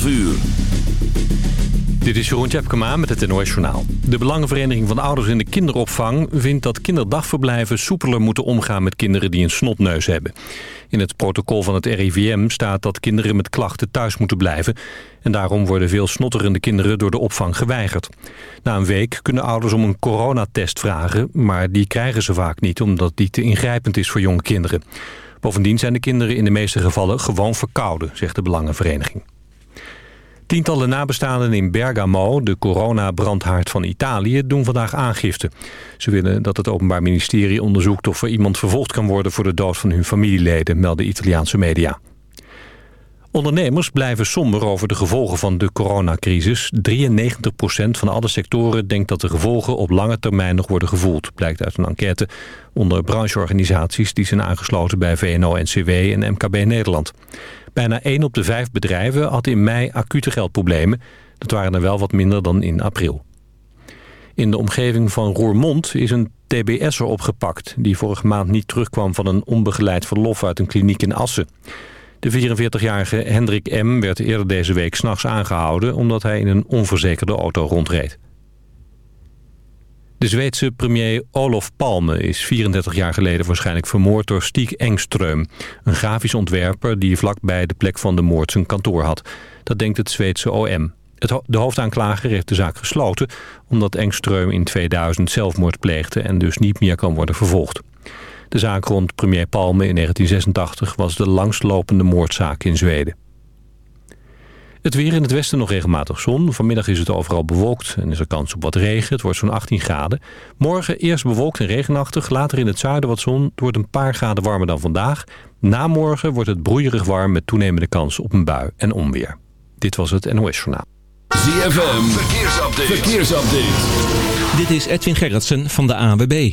12 uur. Dit is Jeroen Tjepkema met het NOS Journaal. De Belangenvereniging van Ouders in de Kinderopvang vindt dat kinderdagverblijven soepeler moeten omgaan met kinderen die een snotneus hebben. In het protocol van het RIVM staat dat kinderen met klachten thuis moeten blijven. En daarom worden veel snotterende kinderen door de opvang geweigerd. Na een week kunnen ouders om een coronatest vragen, maar die krijgen ze vaak niet omdat die te ingrijpend is voor jonge kinderen. Bovendien zijn de kinderen in de meeste gevallen gewoon verkouden, zegt de Belangenvereniging. Tientallen nabestaanden in Bergamo, de coronabrandhaard van Italië, doen vandaag aangifte. Ze willen dat het Openbaar Ministerie onderzoekt of er iemand vervolgd kan worden voor de dood van hun familieleden, melden Italiaanse media. Ondernemers blijven somber over de gevolgen van de coronacrisis. 93% van alle sectoren denkt dat de gevolgen op lange termijn nog worden gevoeld. Blijkt uit een enquête onder brancheorganisaties die zijn aangesloten bij VNO-NCW en MKB Nederland. Bijna 1 op de 5 bedrijven had in mei acute geldproblemen. Dat waren er wel wat minder dan in april. In de omgeving van Roermond is een TBS'er opgepakt... die vorige maand niet terugkwam van een onbegeleid verlof uit een kliniek in Assen. De 44-jarige Hendrik M. werd eerder deze week s'nachts aangehouden... omdat hij in een onverzekerde auto rondreed. De Zweedse premier Olof Palme is 34 jaar geleden waarschijnlijk vermoord door Stiek Engström. Een grafisch ontwerper die vlakbij de plek van de moord zijn kantoor had. Dat denkt het Zweedse OM. Het, de hoofdaanklager heeft de zaak gesloten omdat Engström in 2000 zelfmoord pleegde en dus niet meer kan worden vervolgd. De zaak rond premier Palme in 1986 was de langstlopende moordzaak in Zweden. Het weer in het westen nog regelmatig zon. Vanmiddag is het overal bewolkt en is er kans op wat regen. Het wordt zo'n 18 graden. Morgen eerst bewolkt en regenachtig. Later in het zuiden wat zon. Het wordt een paar graden warmer dan vandaag. Na morgen wordt het broeierig warm met toenemende kans op een bui en onweer. Dit was het NOS Journaal. ZFM, verkeersupdate. verkeersupdate. Dit is Edwin Gerritsen van de AWB.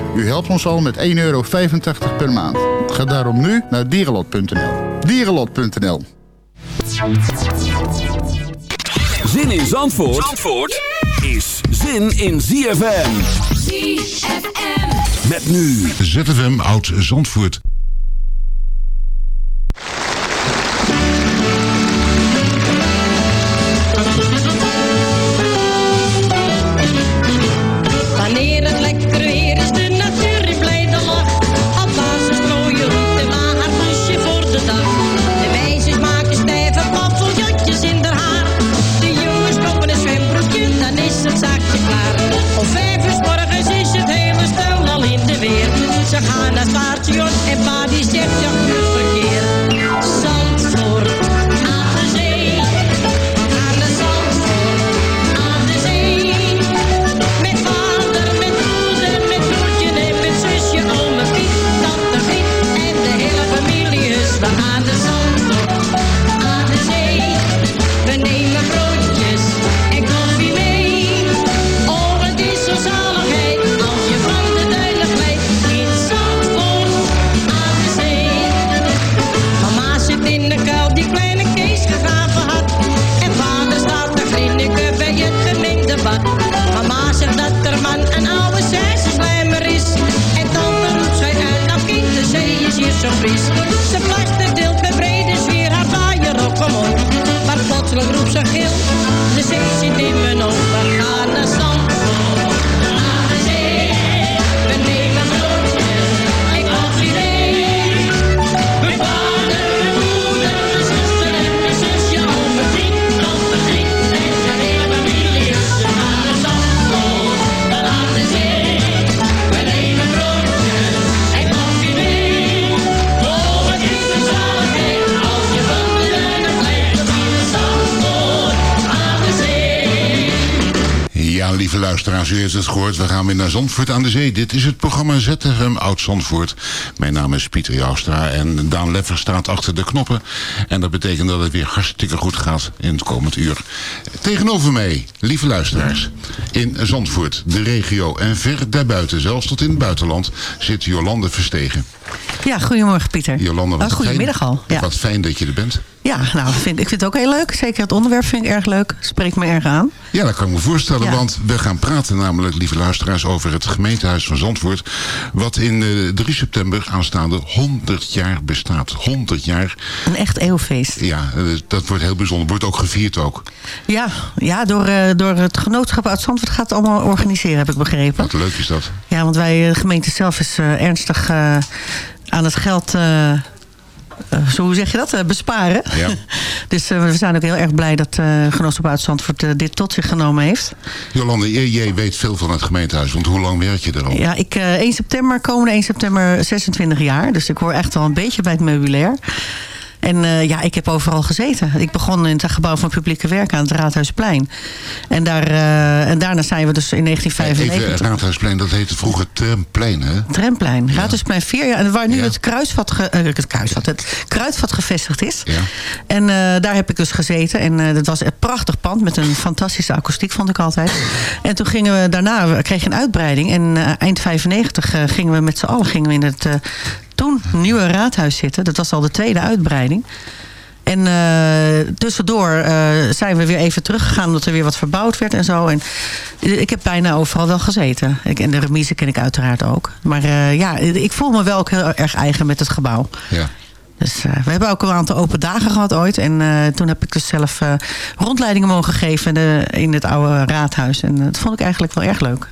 U helpt ons al met 1,85 euro per maand. Ga daarom nu naar dierenlot.nl. Dierenlot.nl Zin in Zandvoort, Zandvoort is zin in ZFM. ZFM. Met nu ZFM Oud Zandvoort. Luisteraars, u heeft het gehoord. We gaan weer naar Zandvoort aan de Zee. Dit is het programma ZFM Oud Zandvoort. Mijn naam is Pieter Joustra en Daan Leffer staat achter de knoppen. En dat betekent dat het weer hartstikke goed gaat in het komend uur. Tegenover mij, lieve luisteraars, in Zandvoort, de regio en ver daarbuiten, zelfs tot in het buitenland, zit Jolande Verstegen. Ja, goedemorgen Pieter. Jolande, wat Oh, goedemiddag fijn, al. Ja, Wat fijn dat je er bent. Ja nou, vind, ik vind het ook heel leuk. Zeker het onderwerp vind ik erg leuk. Spreekt me erg aan. Ja, dat kan ik me voorstellen, Ja. want we gaan praten namelijk, lieve luisteraars, over het gemeentehuis van Zandvoort. Wat in eh, 3 september aanstaande 100 jaar bestaat. 100 jaar, Een echt eeuwfeest. ja, eh, dat wordt heel bijzonder. Wordt ook gevierd ook. Ja, ja door, eh, door het genootschap uit Zandvoort gaat het allemaal organiseren, heb ik begrepen. Wat leuk is dat. Ja, want wij, de gemeente zelf is ernstig aan het geld... eh, zo, hoe zeg je dat? Eh, besparen. Ja. dus eh, we zijn ook heel erg blij dat eh Genootschap uit Zandvoort eh, dit tot zich genomen heeft. Jolande, jij, weet veel van het gemeentehuis, want hoe lang werk je er al? Ja, ik, eh 1 september, komende 1 september 26 jaar. Dus ik hoor echt wel een beetje bij het meubilair. En eh, ja, ik heb overal gezeten. Ik begon in het gebouw van publieke werken aan het Raadhuisplein. En, daar, eh, en daarna zijn we dus in Even 1995... Raadhuisplein, dat heette vroeger Tramplein, hè? Tramplein, Raadhuisplein 4. Ja, en waar nu Ja. het, kruisvat ge- eh, het, kruisvat, het kruidvat gevestigd is. Ja. En daar heb ik dus gezeten. En dat was een prachtig pand met een fantastische akoestiek, vond ik altijd. En toen gingen we daarna, we kregen een uitbreiding. En eind 95 eh, gingen we met z'n allen gingen we in het toen nieuwe raadhuis zitten. Dat was al de tweede uitbreiding. En eh, tussendoor eh, zijn we weer even teruggegaan omdat er weer wat verbouwd werd en zo. En ik heb bijna overal wel gezeten. Ik, en de remise ken ik uiteraard ook. Maar eh, ja, ik voel me wel ook heel erg eigen met het gebouw. Ja. Dus eh, we hebben ook een aantal open dagen gehad ooit. En eh, toen heb ik dus zelf eh, rondleidingen mogen geven in, het oude raadhuis. En eh, dat vond ik eigenlijk wel erg leuk.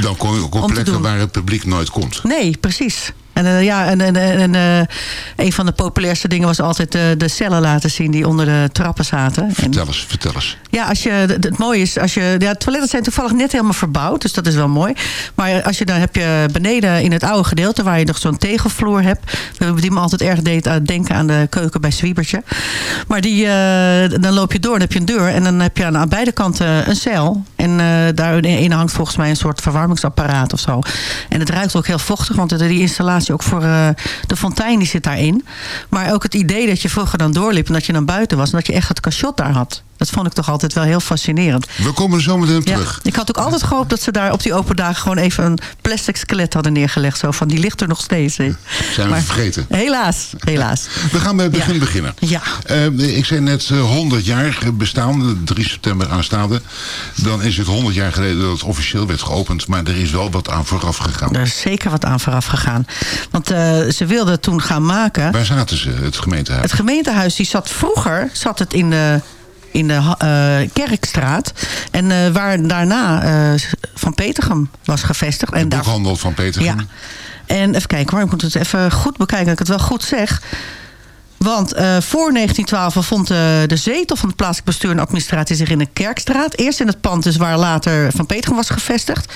Dan kom je ook op plekken waar het publiek nooit komt. Nee, precies. En, eh, ja, en, en, en eh, een van de populairste dingen was altijd eh, de cellen laten zien die onder de trappen zaten. En, Vertel eens, vertel eens. ja, als je, het, mooie is, als je, ja, toiletten zijn toevallig net helemaal verbouwd, dus dat is wel mooi. Maar als je dan heb je beneden in het oude gedeelte, waar je nog zo'n tegelvloer hebt, die me altijd erg deed denken aan de keuken bij Zwiebertje. Maar die, dan loop je door, dan heb je een deur en dan heb je aan, beide kanten een cel. En daarin hangt volgens mij een soort verwarmingsapparaat of zo. En het ruikt ook heel vochtig, want die installatie ook voor eh, de fontein die zit daarin. Maar ook het idee dat je vroeger dan doorliep en dat je dan buiten was en dat je echt het cachot daar had. Dat vond ik toch altijd wel heel fascinerend. We komen zo meteen Ja, terug. ik had ook altijd gehoopt dat ze daar op die open dagen gewoon even een plastic skelet hadden neergelegd. Zo van, die ligt er nog steeds. hè. Zijn we Maar- vergeten. Helaas, helaas. We gaan bij het begin Ja. beginnen. Ja. Eh, ik zei net eh, 100 jaar bestaan, 3 september aanstaande. Dan is het 100 jaar geleden dat het officieel werd geopend. Maar er is wel wat aan vooraf gegaan. Er is zeker wat aan vooraf gegaan. Want eh, ze wilden het toen gaan maken. Waar zaten ze, het gemeentehuis? Het gemeentehuis die zat vroeger zat het in de, in de eh, Kerkstraat. En eh, waar daarna eh, Van Petergem was gevestigd. De en daar, boekhandel van Peter. ja. En even kijken hoor, ik moet het even goed bekijken dat ik het wel goed zeg. Want eh, voor 1912 vond eh, de zetel van het plaatselijk bestuur en administratie zich in de Kerkstraat. Eerst in het pand dus waar later Van Petergem was gevestigd.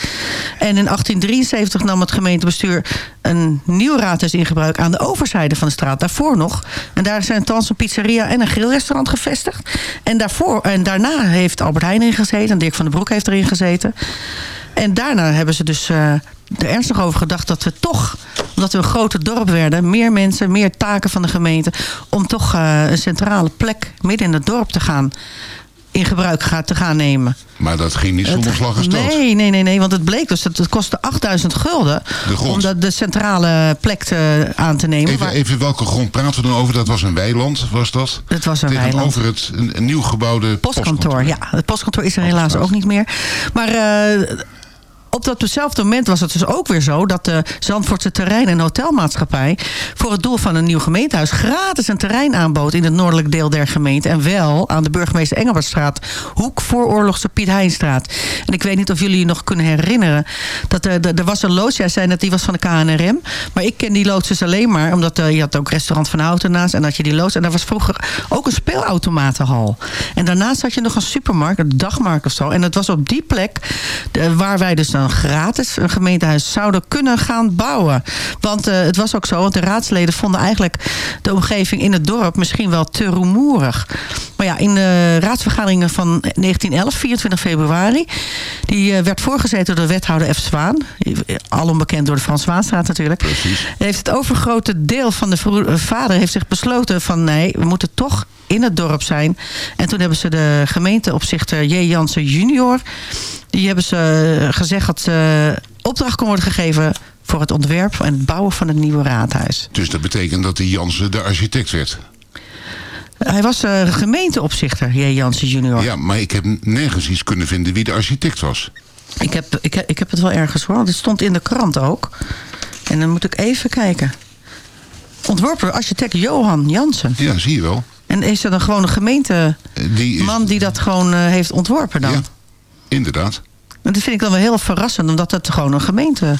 En in 1873 nam het gemeentebestuur een nieuw raadhuis in gebruik aan de overzijde van de straat. Daarvoor nog. En daar zijn thans een pizzeria en een grillrestaurant gevestigd. En, daarvoor, en daarna heeft Albert Heijn erin gezeten. En Dirk van den Broek heeft erin gezeten. En daarna hebben ze dus eh, er ernstig over gedacht dat we toch, omdat we een groter dorp werden, meer mensen, meer taken van de gemeente, om toch eh, een centrale plek midden in het dorp te gaan in gebruik gaat, te gaan nemen. Maar dat ging niet zonder slag en stoot. Nee, nee, nee, nee, want het bleek dus dat het kostte 8000 gulden om dat de centrale plek te, aan te nemen. Even, waar- even welke grond praten we dan over? Dat was een weiland, was dat? Het was een weiland. Tegenover het een, een nieuw gebouwde postkantoor. Ja, het postkantoor is er helaas ook niet meer. Maar eh, op datzelfde moment was het dus ook weer zo... dat de Zandvoortse terrein- en hotelmaatschappij... voor het doel van een nieuw gemeentehuis... gratis een terrein aanbood in het noordelijk deel der gemeente. En wel aan de burgemeester Engelbertstraat... hoek voor oorlogse Piet Heinstraat. En ik weet niet of jullie je nog kunnen herinneren... dat er, er was een loods, jij zei net, die was van de KNRM. Maar ik ken die loods dus alleen maar... omdat eh, je had ook restaurant Van Houten naast... en dat je die loods... en daar was vroeger ook een speelautomatenhal. En daarnaast had je nog een supermarkt, een dagmarkt of zo. En het was op die plek de- waar wij dus dan gratis een gemeentehuis zouden kunnen gaan bouwen. Want eh, het was ook zo, want de raadsleden vonden eigenlijk de omgeving in het dorp misschien wel te rumoerig. Maar ja, in de raadsvergaderingen van 1911, 24 februari, die eh, werd voorgezeten door de wethouder F. Zwaan. Alom bekend door de Frans Zwaanstraat natuurlijk. Heeft het overgrote deel van de vader heeft zich besloten van nee, we moeten toch in het dorp zijn. En toen hebben ze de gemeenteopzichter J. Jansen junior... die hebben ze eh, gezegd dat ze opdracht kon worden gegeven... voor het ontwerp en het bouwen van het nieuwe raadhuis. Dus dat betekent dat die Jansen de architect werd. Hij was eh, gemeenteopzichter, J. Jansen junior. Ja, maar ik heb nergens iets kunnen vinden wie de architect was. Ik, heb, ik, heb, ik heb het wel ergens hoor, het stond in de krant ook. En dan moet ik even kijken. Ontworpen architect Johan Jansen. Ja, zie je wel. En is er dan gewoon een gemeenteman Die is, die dat gewoon eh, heeft ontworpen dan? Ja. inderdaad, Maar dat vind ik dan wel heel verrassend, omdat het gewoon een gemeente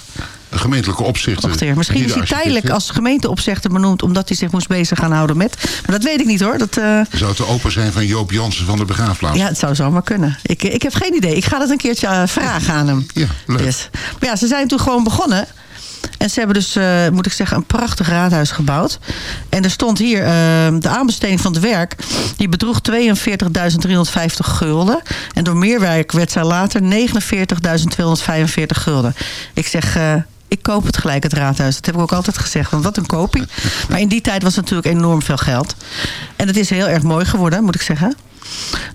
een gemeentelijke opzichter. Misschien is hij tijdelijk als gemeenteopzichter benoemd... omdat hij zich moest bezig gaan houden met... Maar dat weet ik niet hoor. Dat, eh, Zou het de opa zijn van Joop Jansen van de begraafplaats? ja, het zou zomaar kunnen. Ik, ik heb geen idee. Ik ga dat een keertje eh, vragen aan hem. Ja, leuk. Yes. Maar ja, ze zijn toen gewoon begonnen. En ze hebben dus, eh, moet ik zeggen, een prachtig raadhuis gebouwd. En er stond hier, eh, de aanbesteding van het werk... die bedroeg 42.350 gulden. En door meerwerk werd zij later 49.245 gulden. Ik zeg... eh, ik koop het gelijk, het raadhuis. Dat heb ik ook altijd gezegd, want wat een kopie. Maar in die tijd was het natuurlijk enorm veel geld. En het is heel erg mooi geworden, moet ik zeggen.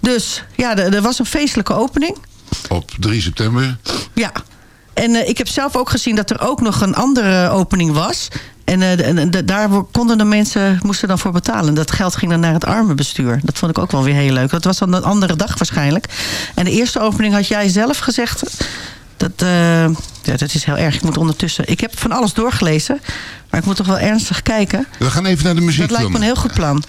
Dus ja, er er was een feestelijke opening. Op 3 september. Ja. En eh, ik heb zelf ook gezien dat er ook nog een andere opening was. En eh, de- de- daar konden de mensen, moesten dan voor betalen. Dat geld ging dan naar het armenbestuur. Dat vond ik ook wel weer heel leuk. Dat was dan een andere dag waarschijnlijk. En de eerste opening had jij zelf gezegd... Dat, eh, ja, dat is heel erg. Ik moet ondertussen... Ik heb van alles doorgelezen. Maar ik moet toch wel ernstig kijken. We gaan even naar de muziek. Dat lijkt me een heel goed plan.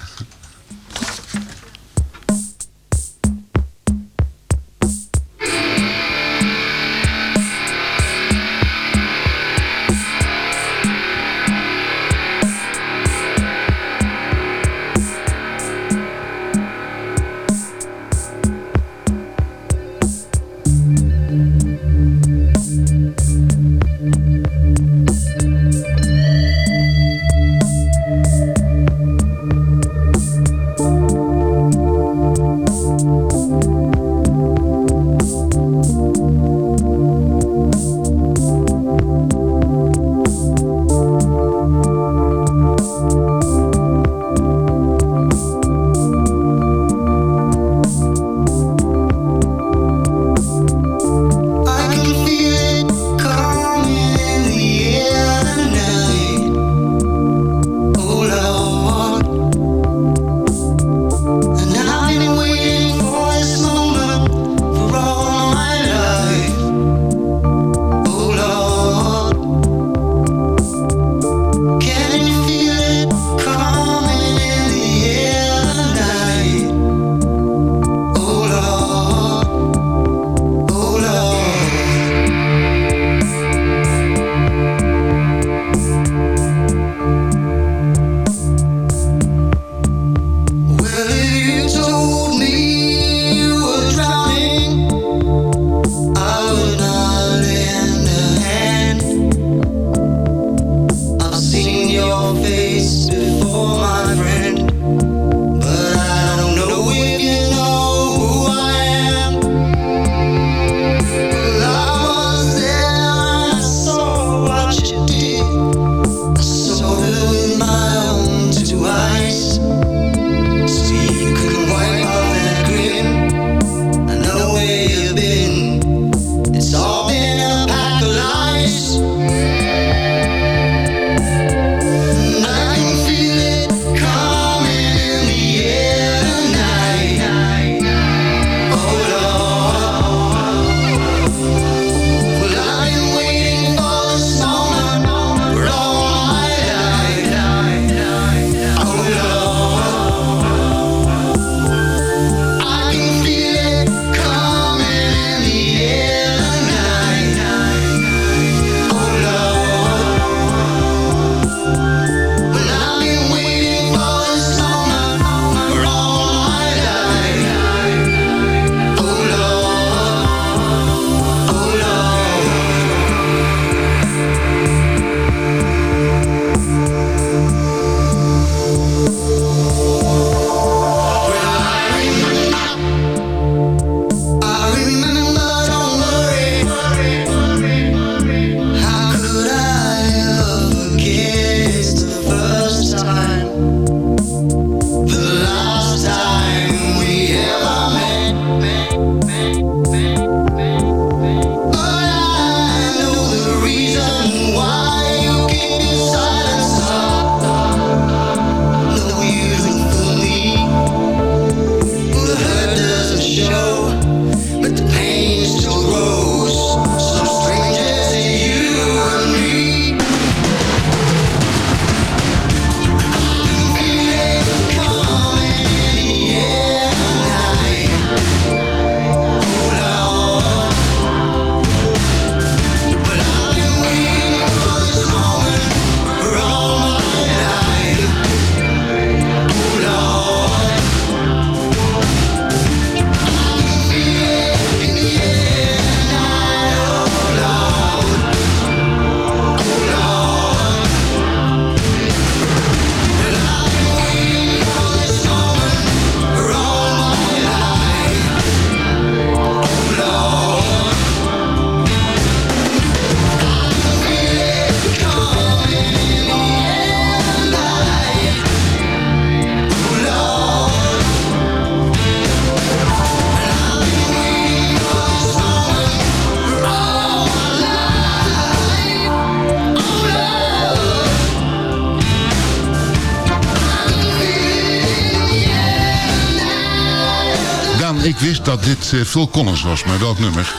Dit eh, Phil Collins was, maar welk nummer?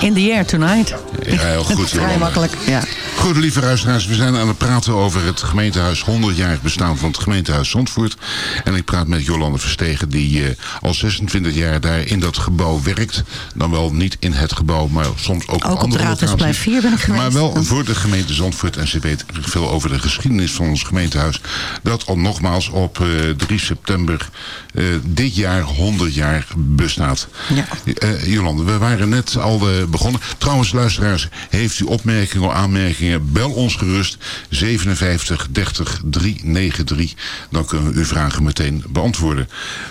In the air tonight. Ja, heel goed. Vrij makkelijk, ja. Goed, lieve luisteraars, we zijn aan het praten over het gemeentehuis, 100-jarig bestaan van het gemeentehuis Zandvoort. En ik praat met Jolande Verstegen, die eh, al 26 jaar daar in dat gebouw werkt. Dan wel niet in het gebouw, maar soms ook, Ook op de andere Raadhuisplein locaties. 4 ben ik geweest. Maar wel voor de gemeente Zandvoort. En ze weet veel over de geschiedenis van ons gemeentehuis. Dat al nogmaals op eh, 3 september eh, dit jaar 100 jaar bestaat. Ja. Eh, Jolande, we waren net al eh, begonnen. Trouwens, luisteraars, heeft u opmerkingen of aanmerkingen, bel ons gerust 57 30 393. Dan kunnen we uw vragen meteen beantwoorden.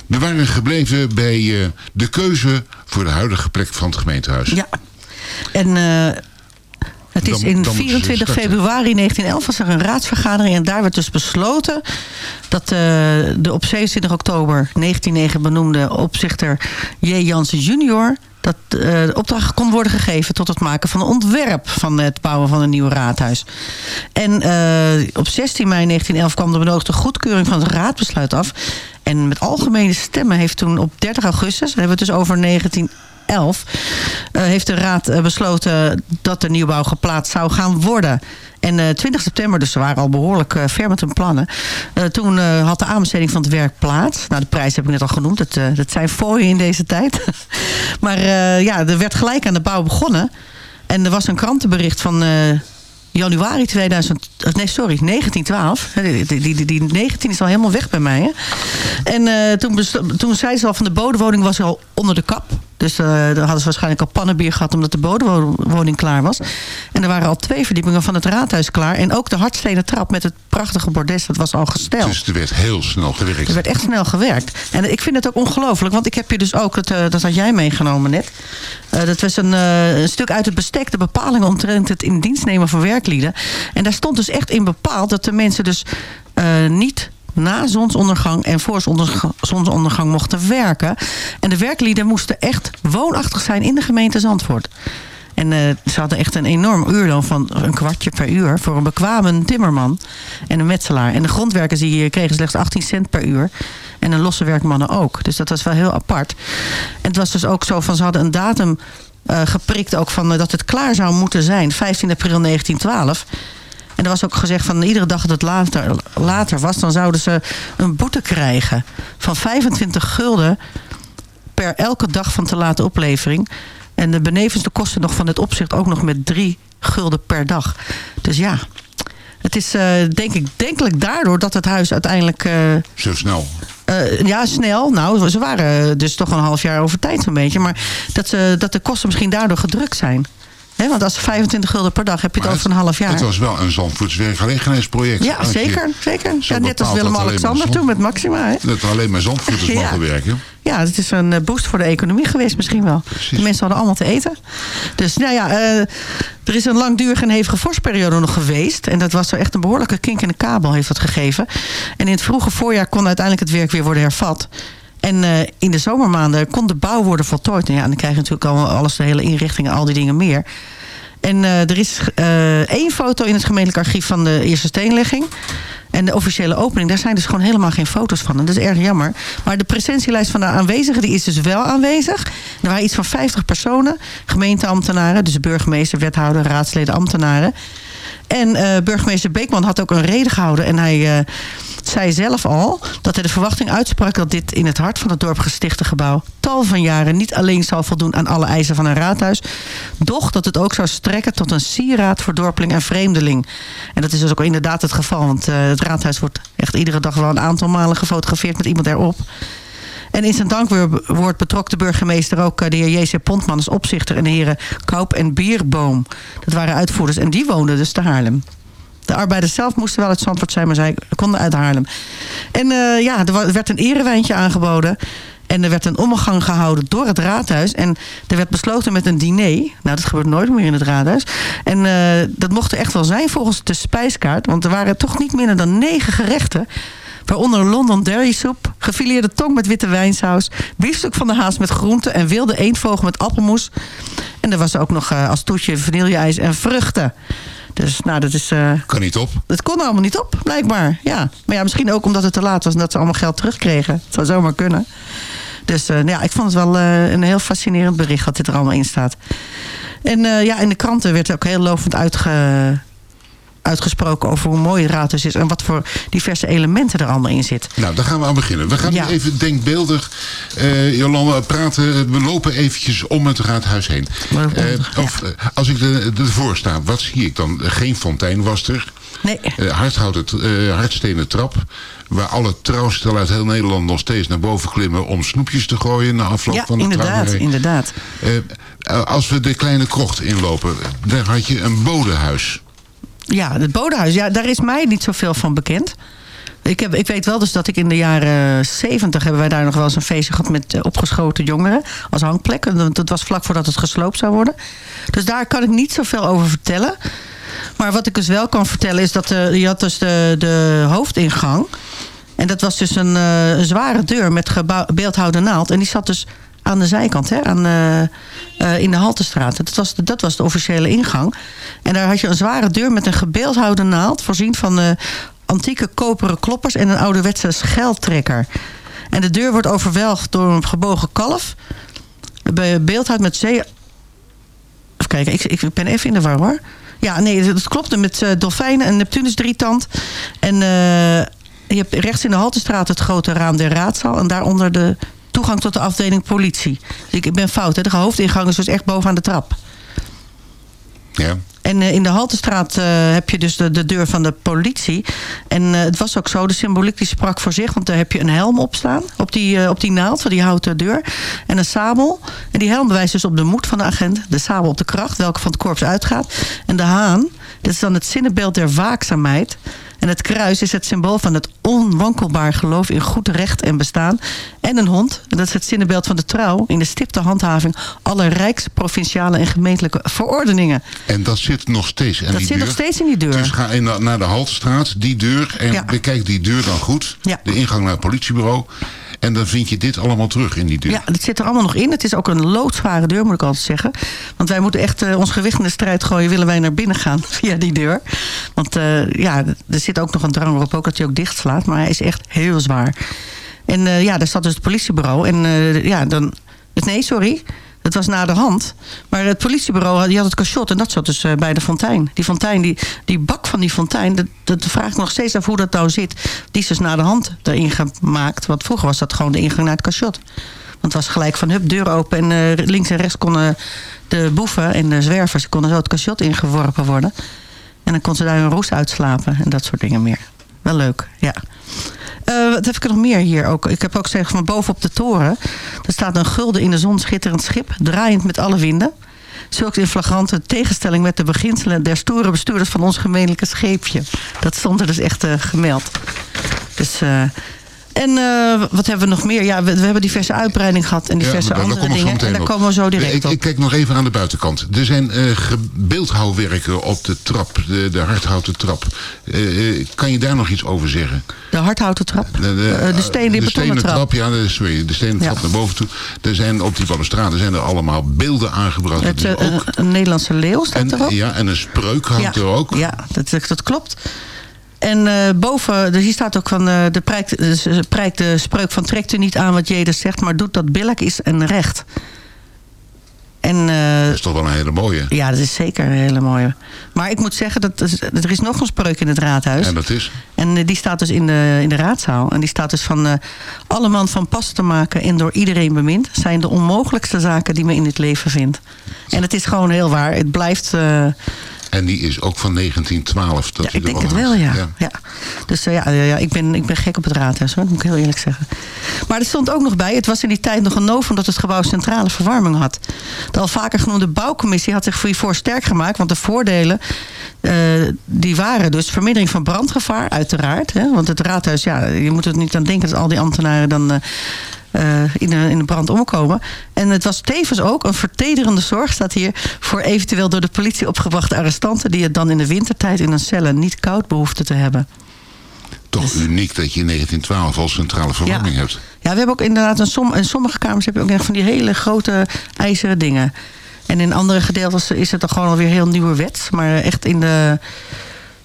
We waren gebleven bij eh, de keuze voor de huidige plek van het gemeentehuis. Ja. En eh, het is in dan moeten ze 24 starten. februari 1911 was er een raadsvergadering. En daar werd dus besloten dat eh, de op 27 oktober 1909 benoemde opzichter J. Jansen junior... dat eh, de opdracht kon worden gegeven tot het maken van een ontwerp... van het bouwen van een nieuw raadhuis. En eh, op 16 mei 1911 kwam de benodigde goedkeuring van het raadbesluit af. En met algemene stemmen heeft toen op 30 augustus... dan hebben we het dus over 1911... eh, heeft de raad eh, besloten dat de nieuwbouw geplaatst zou gaan worden... En eh 20 september, dus ze waren al behoorlijk eh, ver met hun plannen. Eh, toen eh, had de aanbesteding van het werk plaats. Nou, de prijs heb ik net al genoemd. Dat, eh, dat zijn fooien in deze tijd. maar eh, ja, er werd gelijk aan de bouw begonnen. En er was een krantenbericht van eh, januari 2000... of Nee, sorry, 1912. Die, die, die, die 19 is al helemaal weg bij mij. Hè? En eh, toen, toen zei ze al van de bodemwoning was al onder de kap. Dus eh dan hadden ze waarschijnlijk al pannenbier gehad... omdat de bodemwoning klaar was. En er waren al twee verdiepingen van het raadhuis klaar. En ook de hardstenen trap met het prachtige bordes... dat was al gesteld. Dus er werd heel snel gewerkt. Er werd echt snel gewerkt. En ik vind het ook ongelooflijk. Want ik heb je dus ook, dat, eh, dat had jij meegenomen net. Eh, dat was een, eh, een stuk uit het bestek. De bepalingen omtrent het in dienst nemen van En daar stond dus echt in bepaald dat de mensen dus eh, niet na zonsondergang en voor zonsondergang- mochten werken. En de werklieden moesten echt woonachtig zijn in de gemeente Zandvoort. En eh, ze hadden echt een enorm uurloon van een kwartje per uur... voor een bekwame timmerman en een metselaar. En de grondwerkers die kregen slechts 18 cent per uur. En de losse werkmannen ook. Dus dat was wel heel apart. En het was dus ook zo van... ze hadden een datum geprikt ook van eh, dat het klaar zou moeten zijn. 15 april 1912. En er was ook gezegd van iedere dag dat het later, later was... dan zouden ze een boete krijgen van 25 gulden per elke dag van te late oplevering. En de benevens de kosten nog van het opzicht ook nog met drie gulden per dag. Dus ja, het is eh, denk ik denkelijk daardoor dat het huis uiteindelijk... eh, Zo snel. Eh, ja, snel. Nou, ze waren dus toch een half jaar over tijd zo'n beetje. Maar dat, ze, dat de kosten misschien daardoor gedrukt zijn. Want als 25 gulden per dag heb je het Maar over een half jaar. Het was wel een Zandvoorts werkgelegenheidsproject. ja, zeker. zeker. Ja, net als bepaalt dat Willem alleen maar Alexander Zand- toen met Maxima. Hè? Dat er alleen maar Zandvoorters Ja. mogen werken. Ja, het is een eh, boost voor de economie geweest misschien wel. De mensen hadden allemaal te eten. Dus nou ja, eh, er is een langdurige en hevige vorstperiode nog geweest. En dat was zo echt een behoorlijke kink in de kabel heeft dat gegeven. En in het vroege voorjaar kon uiteindelijk het werk weer worden hervat. En eh, in de zomermaanden kon de bouw worden voltooid. En ja, dan krijg je natuurlijk al alles, de hele inrichtingen, al die dingen meer. En eh, er is eh, één foto in het gemeentelijk archief van de eerste steenlegging. En de officiële opening, daar zijn dus gewoon helemaal geen foto's van. En dat is erg jammer. Maar de presentielijst van de aanwezigen, die is dus wel aanwezig. Er waren iets van 50 personen. Gemeenteambtenaren, dus burgemeester, wethouder, raadsleden, ambtenaren. En eh, burgemeester Beekman had ook een reden gehouden. En hij eh, zei zelf al dat hij de verwachting uitsprak... dat dit in het hart van het dorp gestichte gebouw... tal van jaren niet alleen zal voldoen aan alle eisen van een raadhuis... doch dat het ook zou strekken tot een sieraad voor dorpeling en vreemdeling. En dat is dus ook inderdaad het geval. Want eh, het raadhuis wordt echt iedere dag wel een aantal malen gefotografeerd... met iemand erop. En in zijn dankwoord betrok de burgemeester ook eh, de heer J.C. Pontman als opzichter... en de heren Kaup en Bierboom. Dat waren uitvoerders en die woonden dus te Haarlem. De arbeiders zelf moesten wel uit Zandvoort zijn, maar zij konden uit Haarlem. En eh, ja, er er werd een erewijntje aangeboden. En er werd een omgang gehouden door het raadhuis. En er werd besloten met een diner. Nou, dat gebeurt nooit meer in het raadhuis. En eh, dat mocht er echt wel zijn volgens de spijskaart. Want er waren toch niet minder dan negen gerechten. Waaronder London Dairy soep, gefileerde tong met witte wijnsaus... biefstuk van de haas met groenten en wilde eendvogel met appelmoes. En er was ook nog eh, als toetje vanilleijs en vruchten. Dus nou, dat is... eh, Kan niet op. het kon allemaal niet op, blijkbaar. Ja. Maar ja, misschien ook omdat het te laat was en dat ze allemaal geld terugkregen. Het zou zomaar kunnen. Dus eh, nou ja, ik vond het wel een heel fascinerend bericht wat dit er allemaal in staat. En ja, in de kranten werd ook heel lovend uitge, uitgesproken over hoe mooi het raadhuis is... en wat voor diverse elementen er allemaal in zit. Nou, daar gaan we aan beginnen. We gaan Ja. nu even denkbeeldig, eh Jolanda, praten. We lopen eventjes om het raadhuis heen. Eh, of, eh, als ik er- ervoor sta, wat zie ik dan? Geen fontein was er. Nee, eh, hardstenen trap. Waar alle trouwstellen uit heel Nederland nog steeds naar boven klimmen... om snoepjes te gooien na afloop ja, van de inderdaad, trouwerij. inderdaad. Als we de kleine krocht inlopen, daar had je een bodenhuis. Ja, het bodenhuis, ja, daar is mij niet zoveel van bekend. Ik, heb, ik weet wel dus dat ik in de jaren zeventig... hebben wij daar nog wel eens een feestje gehad met eh, opgeschoten jongeren... als hangplek. Dat- was vlak voordat het gesloopt zou worden. Dus daar kan ik niet zoveel over vertellen. Maar wat ik dus wel kan vertellen is dat eh, je had dus de, de hoofdingang... En dat was dus een, eh, zware deur met beeldhouden naald. En die zat dus aan de zijkant, hè, aan, eh, in de Haltestraat. Dat was, de, dat was de officiële ingang. En daar had je een zware deur met een gebeeldhouwde naald... voorzien van eh, antieke koperen kloppers en een ouderwetse scheltrekker. En de deur wordt overweldigd door een gebogen kalf. Be- Beeldhouwd met zee... Even kijken, ik, ik ben even in de war hoor. Ja, nee, dat klopte met eh, dolfijnen en Neptunus drietand. En je hebt rechts in de Haltestraat het grote raam der raadzaal. En daaronder de toegang tot de afdeling politie. Dus ik, ben fout, hè. De hoofdingang is dus echt bovenaan de trap. Ja. En eh, in de Haltestraat eh, heb je dus de, de deur van de politie. En eh, het was ook zo, de symboliek die sprak voor zich. Want daar heb je een helm op staan. Op die, op die naald van die houten deur. En een sabel. En die helm bewijst dus op de moed van de agent. De sabel op de kracht, welke van het korps uitgaat. En de haan, dat is dan het zinnenbeeld der waakzaamheid. En het kruis is het symbool van het onwankelbaar geloof in goed recht en bestaan. En een hond, en dat is het zinnenbeeld van de trouw... in de stipte handhaving aller rijks, provinciale en gemeentelijke verordeningen. En dat zit nog steeds in Dat die zit deur. nog steeds in die deur. Dus ga in, naar de Haltestraat, die deur. En Ja. bekijk die deur dan goed. Ja. De ingang naar het politiebureau. En dan vind je dit allemaal terug in die deur. Ja, dit zit er allemaal nog in. Het is ook een loodzware deur, moet ik altijd zeggen. Want wij moeten echt eh, ons gewicht in de strijd gooien... willen wij naar binnen gaan via die deur. Want eh, ja, er zit ook nog een drang op ook dat hij ook dicht slaat. Maar hij is echt heel zwaar. En eh, ja, daar staat dus het politiebureau. En ja, dan... Nee, sorry. Het was na de hand. Maar het politiebureau die had het cachot en dat zat dus eh, bij de fontein. Die fontein, die, die bak van die fontein, dat, dat vraag ik me nog steeds af hoe dat nou zit. Die is dus na de hand erin gemaakt. Want vroeger was dat gewoon de ingang naar het cachot. Want het was gelijk van hup, deur open en eh, links en rechts konden de boeven en de zwervers konden zo het cachot ingeworpen worden. En dan kon ze daar hun roes uitslapen en dat soort dingen meer. Wel leuk, ja. Eh, wat heb ik er nog meer hier ook? Ik heb ook gezegd van bovenop de toren. Er staat een gulden in de zon schitterend schip. Draaiend met alle winden. Zulks in flagrante tegenstelling met de beginselen der stoere bestuurders van ons gemeentelijke scheepje. Dat stond er dus echt eh, gemeld. Dus, eh, en eh, wat hebben we nog meer? Ja, we, we hebben diverse uitbreidingen gehad en diverse daar- daar andere dingen. En daar op. komen we zo direct ik, op. ik kijk nog even aan de buitenkant. Er zijn ge- beeldhouwwerken op de trap, de, de hardhouten trap. Eh, kan je daar nog iets over zeggen? De hardhouten trap. De, de, de betonnen stenen trap. trap. Ja, de, sorry, de stenen Ja. trap naar boven toe. Er zijn op die balustrade zijn er allemaal beelden aangebracht. Het, ook, een Nederlandse leeuw staat en, erop. ja, en een spreuk hangt ja, er ook. Ja, dat, dat klopt. En eh, boven, dus hier staat ook van eh, de, prijkt, de, prijkt de spreuk van trekt u niet aan wat Jezus zegt, maar doet dat billijk is en recht. En eh, Dat is toch wel een hele mooie. ja, dat is zeker een hele mooie. Maar ik moet zeggen, dat, er is nog een spreuk in het raadhuis. En dat is? En eh, die staat dus in de, in de raadzaal. En die staat dus van... eh, alle man van pas te maken en door iedereen bemind... zijn de onmogelijkste zaken die men in dit leven vindt. En het is gewoon heel waar. Het blijft... eh, En die is ook van 1912. Dat ja, ik denk het wel, ja. ja. Dus eh, ja, ja, ik, ben, ik ben gek op het raadhuis, hoor. Dat moet ik heel eerlijk zeggen. Maar er stond ook nog bij, het was in die tijd nog een noof... omdat het gebouw centrale verwarming had. De al vaker genoemde bouwcommissie had zich hiervoor sterk gemaakt... want de voordelen, eh, die waren dus vermindering van brandgevaar, uiteraard. Hè, want het raadhuis, ja, je moet er niet aan denken... dat al die ambtenaren dan... eh, in, de, in de brand omkomen. En het was tevens ook een vertederende zorg, staat hier... voor eventueel door de politie opgebrachte arrestanten... die het dan in de wintertijd in een cellen niet koud behoeften te hebben. Toch uniek dat je in 1912 al centrale verwarming hebt. Ja, we hebben ook inderdaad... In, som, in sommige kamers heb je ook echt van die hele grote ijzeren dingen. En in andere gedeeltes is het dan gewoon alweer heel nieuwerwets. Maar echt in de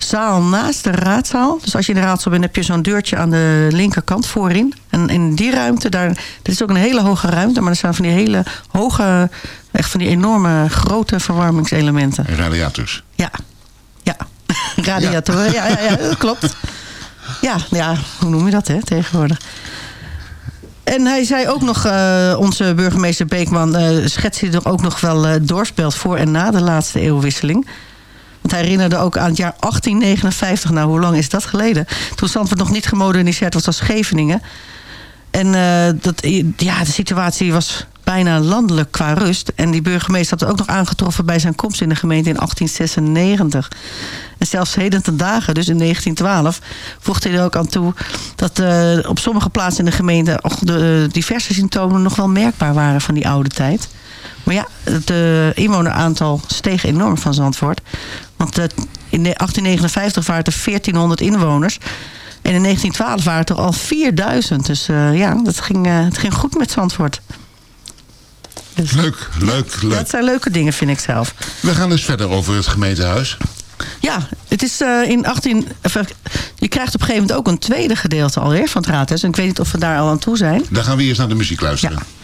zaal naast de raadzaal. Dus als je in de raadzaal bent, heb je zo'n deurtje aan de linkerkant voorin. En in die ruimte, daar, dit is ook een hele hoge ruimte... maar er staan van die hele hoge, echt van die enorme grote verwarmingselementen. Radiators. Ja, ja. Radiatoren, ja, ja, ja, dat klopt. Ja, ja, hoe noem je dat hè, tegenwoordig? En hij zei ook nog, eh, onze burgemeester Beekman... schetst hij er ook nog wel doorspeld voor en na de laatste eeuwwisseling. Hij herinnerde ook aan het jaar 1859. Nou, hoe lang is dat geleden? Toen Zandvoort nog niet gemoderniseerd was als Scheveningen. En eh, dat, ja, de situatie was bijna landelijk qua rust. En die burgemeester had het ook nog aangetroffen bij zijn komst in de gemeente in 1896. En zelfs heden ten dagen, dus in 1912, voegde hij er ook aan toe... dat eh, op sommige plaatsen in de gemeente de eh, diverse symptomen nog wel merkbaar waren van die oude tijd. Maar ja, het uh, inwoneraantal steeg enorm van Zandvoort. Want uh, in 1859 waren het er 1400 inwoners... En in 1912 waren het er al 4000. Dus uh, ja, dat ging, het ging goed met Zandvoort. Dus, leuk, leuk, leuk. Dat zijn leuke dingen, vind ik zelf. We gaan dus verder over het gemeentehuis. Ja, het is uh, in 18... je krijgt op een gegeven moment ook een tweede gedeelte alweer van het raadhuis. En ik weet niet of we daar al aan toe zijn. Dan gaan we eerst naar de muziek luisteren. Ja.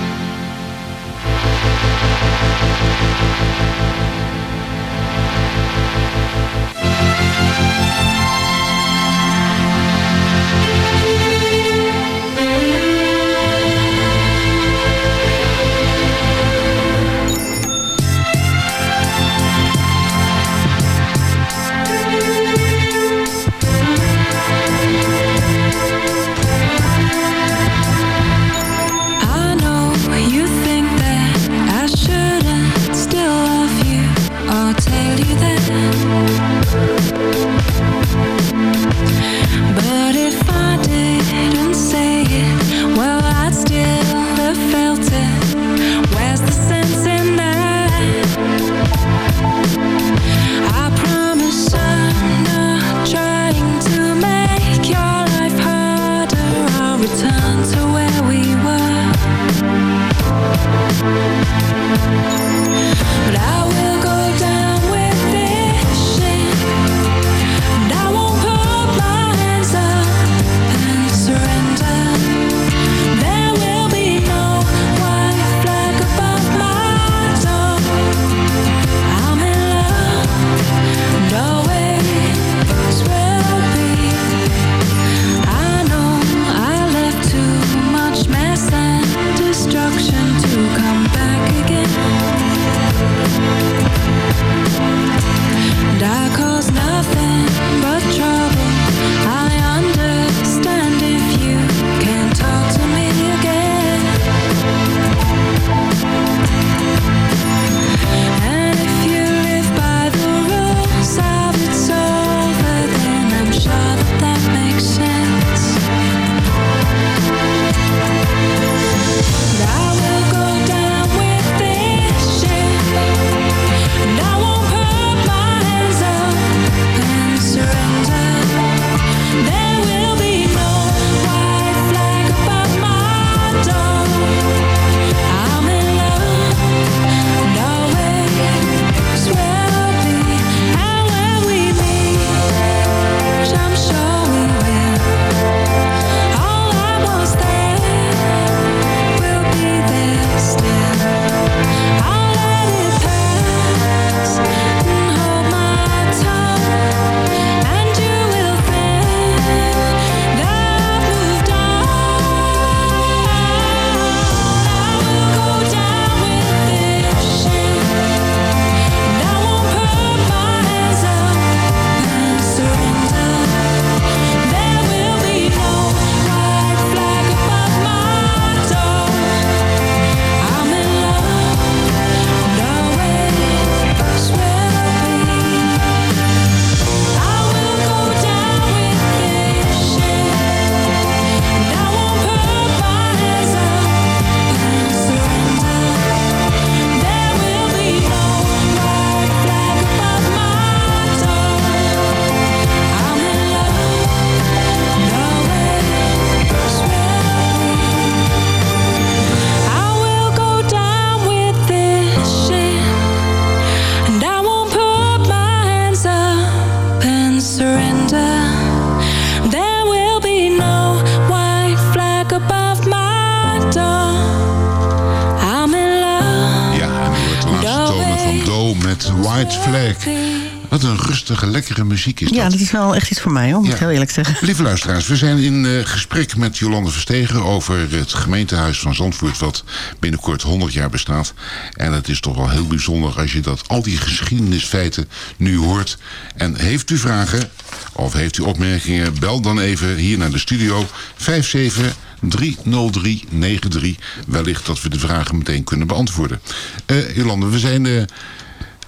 Rustige, lekkere muziek is dat. Ja, dat is wel echt iets voor mij, hoor, moet ik Ja. heel eerlijk zeggen. Lieve luisteraars, we zijn in eh, gesprek met Jolande Verstegen over het gemeentehuis van Zandvoort, wat binnenkort 100 jaar bestaat. En het is toch wel heel bijzonder als je dat, al die geschiedenisfeiten nu hoort. En heeft u vragen of heeft u opmerkingen, bel dan even hier naar de studio 57 30393. Wellicht dat we de vragen meteen kunnen beantwoorden. Eh Jolande, we zijn eh,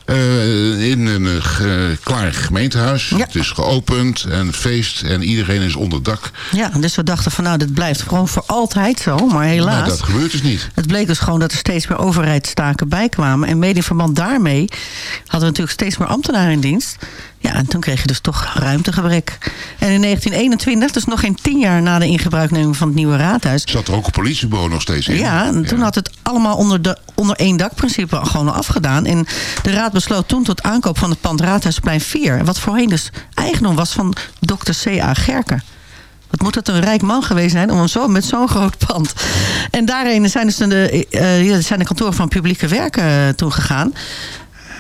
eh, in een eh, klaar gemeentehuis. Ja. Het is geopend en feest en iedereen is onder dak. Ja, dus we dachten van nou, dit blijft gewoon voor altijd zo. Maar helaas, Maar dat gebeurt dus niet. het bleek dus gewoon dat er steeds meer overheidstaken bijkwamen. En mede in verband daarmee hadden we natuurlijk steeds meer ambtenaren in dienst. Ja, en toen kreeg je dus toch ruimtegebrek. En in 1921, dus nog geen tien jaar na de ingebruikneming van het nieuwe raadhuis... Zat er ook een politiebureau nog steeds in? Ja, en toen had het allemaal onder, de, onder één dakprincipe gewoon afgedaan. En de raad besloot toen tot aankoop van het pand Raadhuisplein 4. Wat voorheen dus eigendom was van dokter C.A. Gerken. Wat moet dat een rijk man geweest zijn om zo, met zo'n groot pand. En daarin zijn, dus de, ja, zijn de kantoren van publieke werken eh, toen gegaan.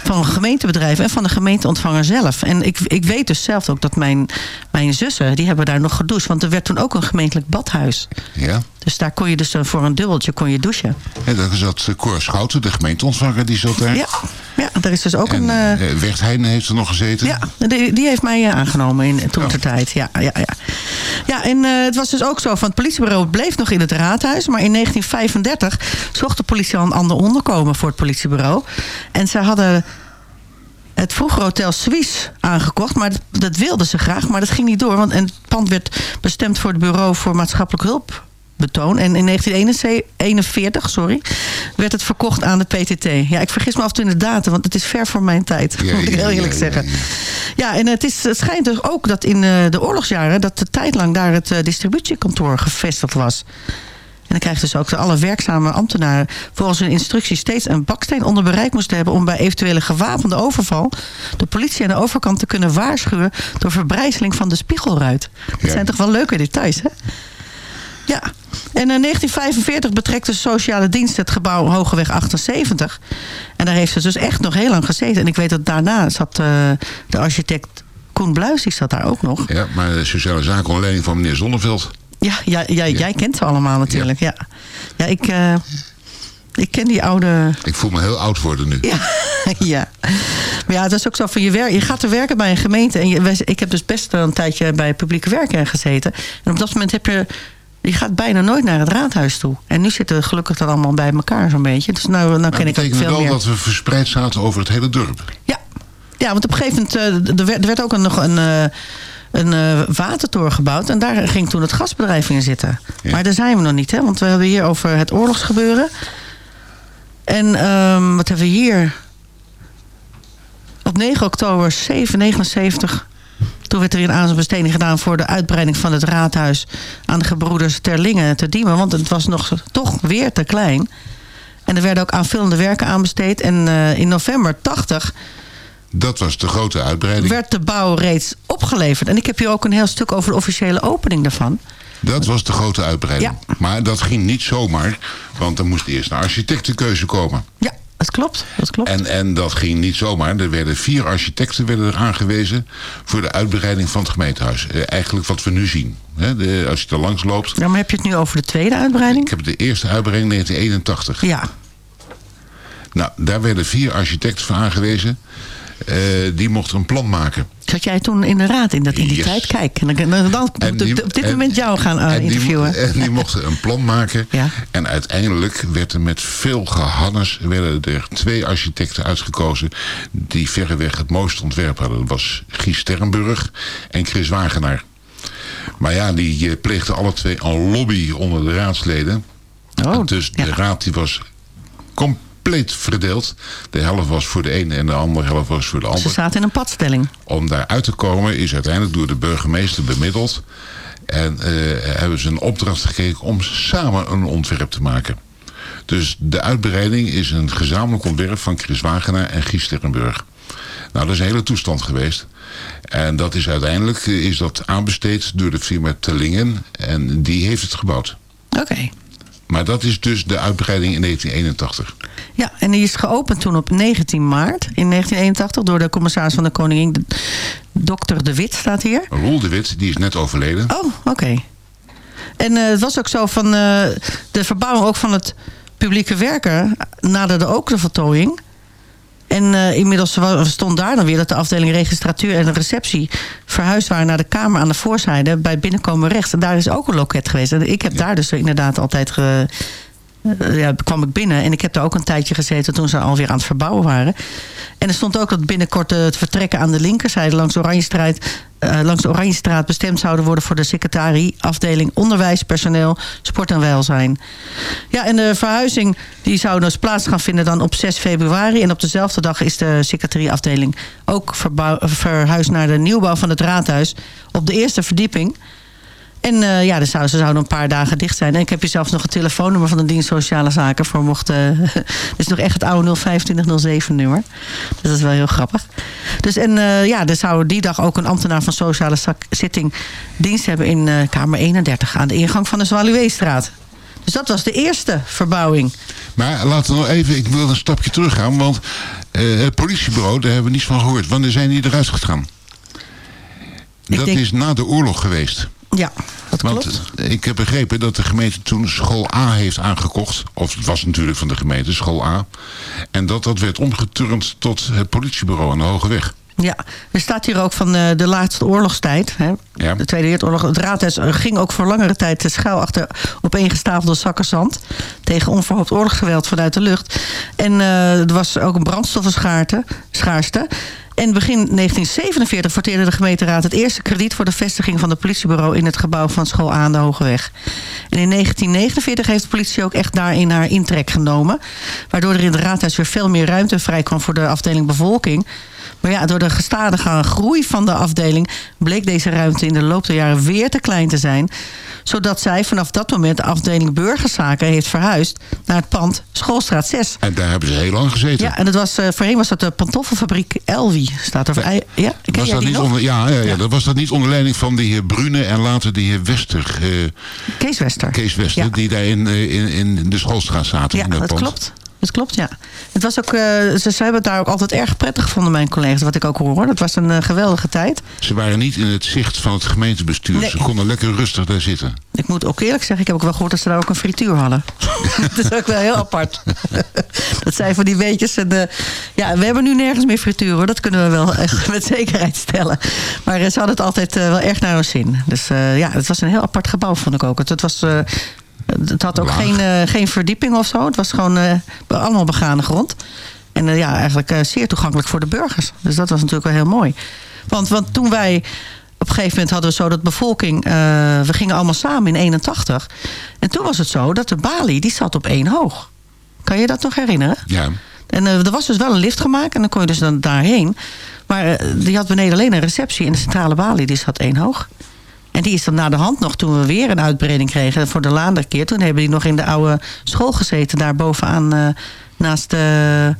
Van gemeentebedrijven en van de gemeenteontvanger zelf. En ik, ik weet dus zelf ook dat mijn, mijn zussen, die hebben daar nog gedoucht. Want er werd toen ook een gemeentelijk badhuis. Ja. Dus daar kon je dus eh, voor een dubbeltje kon je douchen. En dan zat eh, Cor Schouten, de gemeenteontvanger, die zat daar. Ja, ja er is dus ook En een... Heijnen heeft er nog gezeten. ja, die, die heeft mij aangenomen in toen ter tijd. Ja, ja, ja. ja en het was dus ook zo van het politiebureau bleef nog in het raadhuis. Maar in 1935 zocht de politie al een ander onderkomen voor het politiebureau. En ze hadden het vroegere Hotel Suisse aangekocht. Maar dat, dat wilden ze graag, maar dat ging niet door. Want en het pand werd bestemd voor het bureau voor maatschappelijk hulp. Betoon. En in 1941 sorry, werd het verkocht aan de PTT. Ja, ik vergis me af en toe in de datum, want het is ver voor mijn tijd. Ja, moet ik heel eerlijk ja, zeggen. ja. Ja, en het, is, het schijnt dus ook dat in eh, de oorlogsjaren... dat de tijd lang daar het eh, distributiekantoor gevestigd was. En dan krijgt dus ook de alle werkzame ambtenaren... volgens hun instructies steeds een baksteen onder bereik moesten hebben... om bij eventuele gewapende overval... de politie aan de overkant te kunnen waarschuwen... door verbrijzeling van de spiegelruit. Dat zijn toch wel leuke details, hè? Ja, en in 1945 betrekt de sociale dienst het gebouw Hogeweg 78. En daar heeft ze dus echt nog heel lang gezeten. En ik weet dat daarna zat eh, de architect Koen Bluis, die zat daar ook nog. Ja, maar de sociale zaken onder leiding van meneer Zonneveld. Ja, ja, ja, jij kent ze allemaal natuurlijk, ja. Ja, ik, eh, ik ken die oude... Ik voel me heel oud worden nu. Ja, ja. Maar ja, het is ook zo van je werk. Je gaat er werken bij een gemeente. En je, ik heb dus best wel een tijdje bij publieke werken gezeten. En op dat moment heb je. Je gaat bijna nooit naar het raadhuis toe. En nu zitten we gelukkig dan allemaal bij elkaar zo'n beetje. Dus nou, nou ken dat ik betekent veel wel meer. dat we verspreid zaten over het hele dorp. Ja. ja, want op een gegeven moment... eh, er, werd, er werd ook een, nog een, eh, een eh, watertoren gebouwd. En daar ging toen het gasbedrijf in zitten. Ja. Maar daar zijn we nog niet, hè. Want we hebben hier over het oorlogsgebeuren. En ehm, wat hebben we hier? Op 9 oktober 779... Toen werd er een aanbesteding gedaan voor de uitbreiding van het raadhuis... aan de gebroeders Terlingen te Diemen. Want het was nog toch weer te klein. En er werden ook aanvullende werken aanbesteed. En eh, in november 80 Dat was de grote uitbreiding. werd de bouw reeds opgeleverd. En ik heb hier ook een heel stuk over de officiële opening daarvan. Dat was de grote uitbreiding. Ja. Maar dat ging niet zomaar, want er moest eerst een architectenkeuze komen. Ja, dat klopt. Dat klopt. En, en dat ging niet zomaar. Er werden vier architecten werden er aangewezen voor de uitbreiding van het gemeentehuis. Eh, eigenlijk wat we nu zien. Hè, de, als je er langs loopt. Ja, maar heb je het nu over de tweede uitbreiding? Ik heb de eerste uitbreiding 1981. Ja. Nou, daar werden vier architecten voor aangewezen. Eh, die mochten een plan maken. Zat jij toen in de raad in, dat, in die Yes. tijd? Kijk, en dan, dan, dan moet En ik die- op dit en- moment jou gaan eh, en die mo- interviewen. en die mochten een plan maken. Ja. En uiteindelijk werd er met veel gehannes... werden er twee architecten uitgekozen... die verreweg het mooiste ontwerp hadden. Dat was Gies Sternburg en Chris Wagenaar. Maar ja, die eh, pleegden alle twee een lobby onder de raadsleden. Oh, dus ja. de raad die was compleet verdeeld. De helft was voor de ene en de andere helft was voor de Ze andere. zaten in een padstelling. Om daar uit te komen is uiteindelijk door de burgemeester bemiddeld. En eh, hebben ze een opdracht gekregen om samen een ontwerp te maken. Dus de uitbreiding is een gezamenlijk ontwerp van Chris Wagenaar en Gies Sterrenburg. Nou, dat is een hele toestand geweest. En dat is uiteindelijk eh, is dat aanbesteed door de firma Tellingen. En die heeft het gebouwd. Oké. Maar dat is dus de uitbreiding in 1981. Ja, en die is geopend toen op 19 maart in 1981 door de commissaris van de Koningin, dokter De Wit staat hier. Roel de Wit, die is net overleden. Oh, oké. En eh, het was ook zo van eh, de verbouwing ook van het publieke werken naderde ook de vertooiing. En eh, inmiddels stond daar dan weer dat de afdeling registratuur en de receptie verhuisd waren naar de kamer aan de voorzijde bij binnenkomen rechts. En daar is ook een loket geweest. En ik heb daar dus inderdaad altijd ge, ja, kwam ik binnen. En ik heb daar ook een tijdje gezeten toen ze alweer aan het verbouwen waren. En er stond ook dat binnenkort eh, het vertrekken aan de linkerzijde langs Oranjestraat, eh, langs de Oranjestraat bestemd zouden worden voor de secretarie, afdeling onderwijs, personeel, sport en welzijn. Ja, en de verhuizing die zou dus plaats gaan vinden dan op 6 februari. En op dezelfde dag is de secretarieafdeling ook verhuisd naar de nieuwbouw van het raadhuis op de eerste verdieping. En eh, ja, zou, ze zouden een paar dagen dicht zijn. En ik heb hier zelfs nog het telefoonnummer van de dienst Sociale Zaken voor mocht... eh dit is nog echt het oude 02507 nummer. Dus dat is wel heel grappig. Dus en eh, ja, er zou die dag ook een ambtenaar van Sociale Zitting dienst hebben in Kamer 31 aan de ingang van de Zwaluweestraat. Dus dat was de eerste verbouwing. Maar laten we nog even, ik wil een stapje teruggaan. Want het politiebureau, daar hebben we niets van gehoord. Wanneer zijn die eruit gegaan? Ik dat denk- is na de oorlog geweest. Ja, dat Want klopt. eh, ik heb begrepen dat de gemeente toen school A heeft aangekocht. Of het was natuurlijk van de gemeente, school A. En dat dat werd omgeturnd tot het politiebureau aan de Hoge Weg. Ja, er staat hier ook van eh, de laatste oorlogstijd. Hè? Ja. De Tweede Wereldoorlog. Het raadhuis eh, ging ook voor langere tijd schuil achter opeengestapelde zakken zand. Tegen onverhoopt oorlogsgeweld vanuit de lucht. En eh, er was ook een brandstoffenschaarste. Schaarste. En begin 1947 verteerde de gemeenteraad het eerste krediet voor de vestiging van het politiebureau in het gebouw van school aan de Hogeweg. En in 1949 heeft de politie ook echt daarin haar intrek genomen. Waardoor er in het raadhuis weer veel meer ruimte vrij kwam voor de afdeling bevolking. Maar ja, door de gestadige groei van de afdeling bleek deze ruimte in de loop der jaren weer te klein te zijn. Zodat zij vanaf dat moment de afdeling burgerzaken heeft verhuisd naar het pand Schoolstraat 6. En daar hebben ze heel lang gezeten. Ja, en dat was, eh, voorheen was dat de pantoffelfabriek Elwi. Staat er, ja, ken was dat niet nog? onder, ja, ja, ja, Ja. dat was dat niet onder leiding van de heer Brune en later de heer Wester, eh, Kees Wester. Kees Wester, Ja. die daar in, eh, in, in de schoolstraat zaten. Ja, in dat, dat klopt. Dat klopt, ja. Het was ook, eh, ze, ze hebben het daar ook altijd erg prettig gevonden, mijn collega's, wat ik ook hoor. Dat was een eh, geweldige tijd. Ze waren niet in het zicht van het gemeentebestuur. Nee. Ze konden lekker rustig daar zitten. Ik moet ook eerlijk zeggen, ik heb ook wel gehoord dat ze daar ook een frituur hadden. dat is ook wel heel apart. dat zijn van die weetjes. En, eh, ja, we hebben nu nergens meer frituur hoor. Dat kunnen we wel echt met zekerheid stellen. Maar ze hadden het altijd wel erg naar hun zin. Dus ja, het was een heel apart gebouw vond ik ook. Het, het was... het had ook Laag. geen, eh, geen verdieping of zo. Het was gewoon eh, allemaal begane grond. En eh, ja, eigenlijk zeer toegankelijk voor de burgers. Dus dat was natuurlijk wel heel mooi. Want, want toen wij... Op een gegeven moment hadden we zo dat bevolking... we gingen allemaal samen in 81. En toen was het zo dat de balie, die zat op één hoog. Kan je dat nog herinneren? Ja. En eh, er was dus wel een lift gemaakt en dan kon je dus dan daarheen. Maar die had beneden alleen een receptie en de centrale balie die zat één hoog. En die is dan na de hand nog, toen we weer een uitbreiding kregen voor de laatste keer. Toen hebben die nog in de oude school gezeten, daar bovenaan eh, naast de...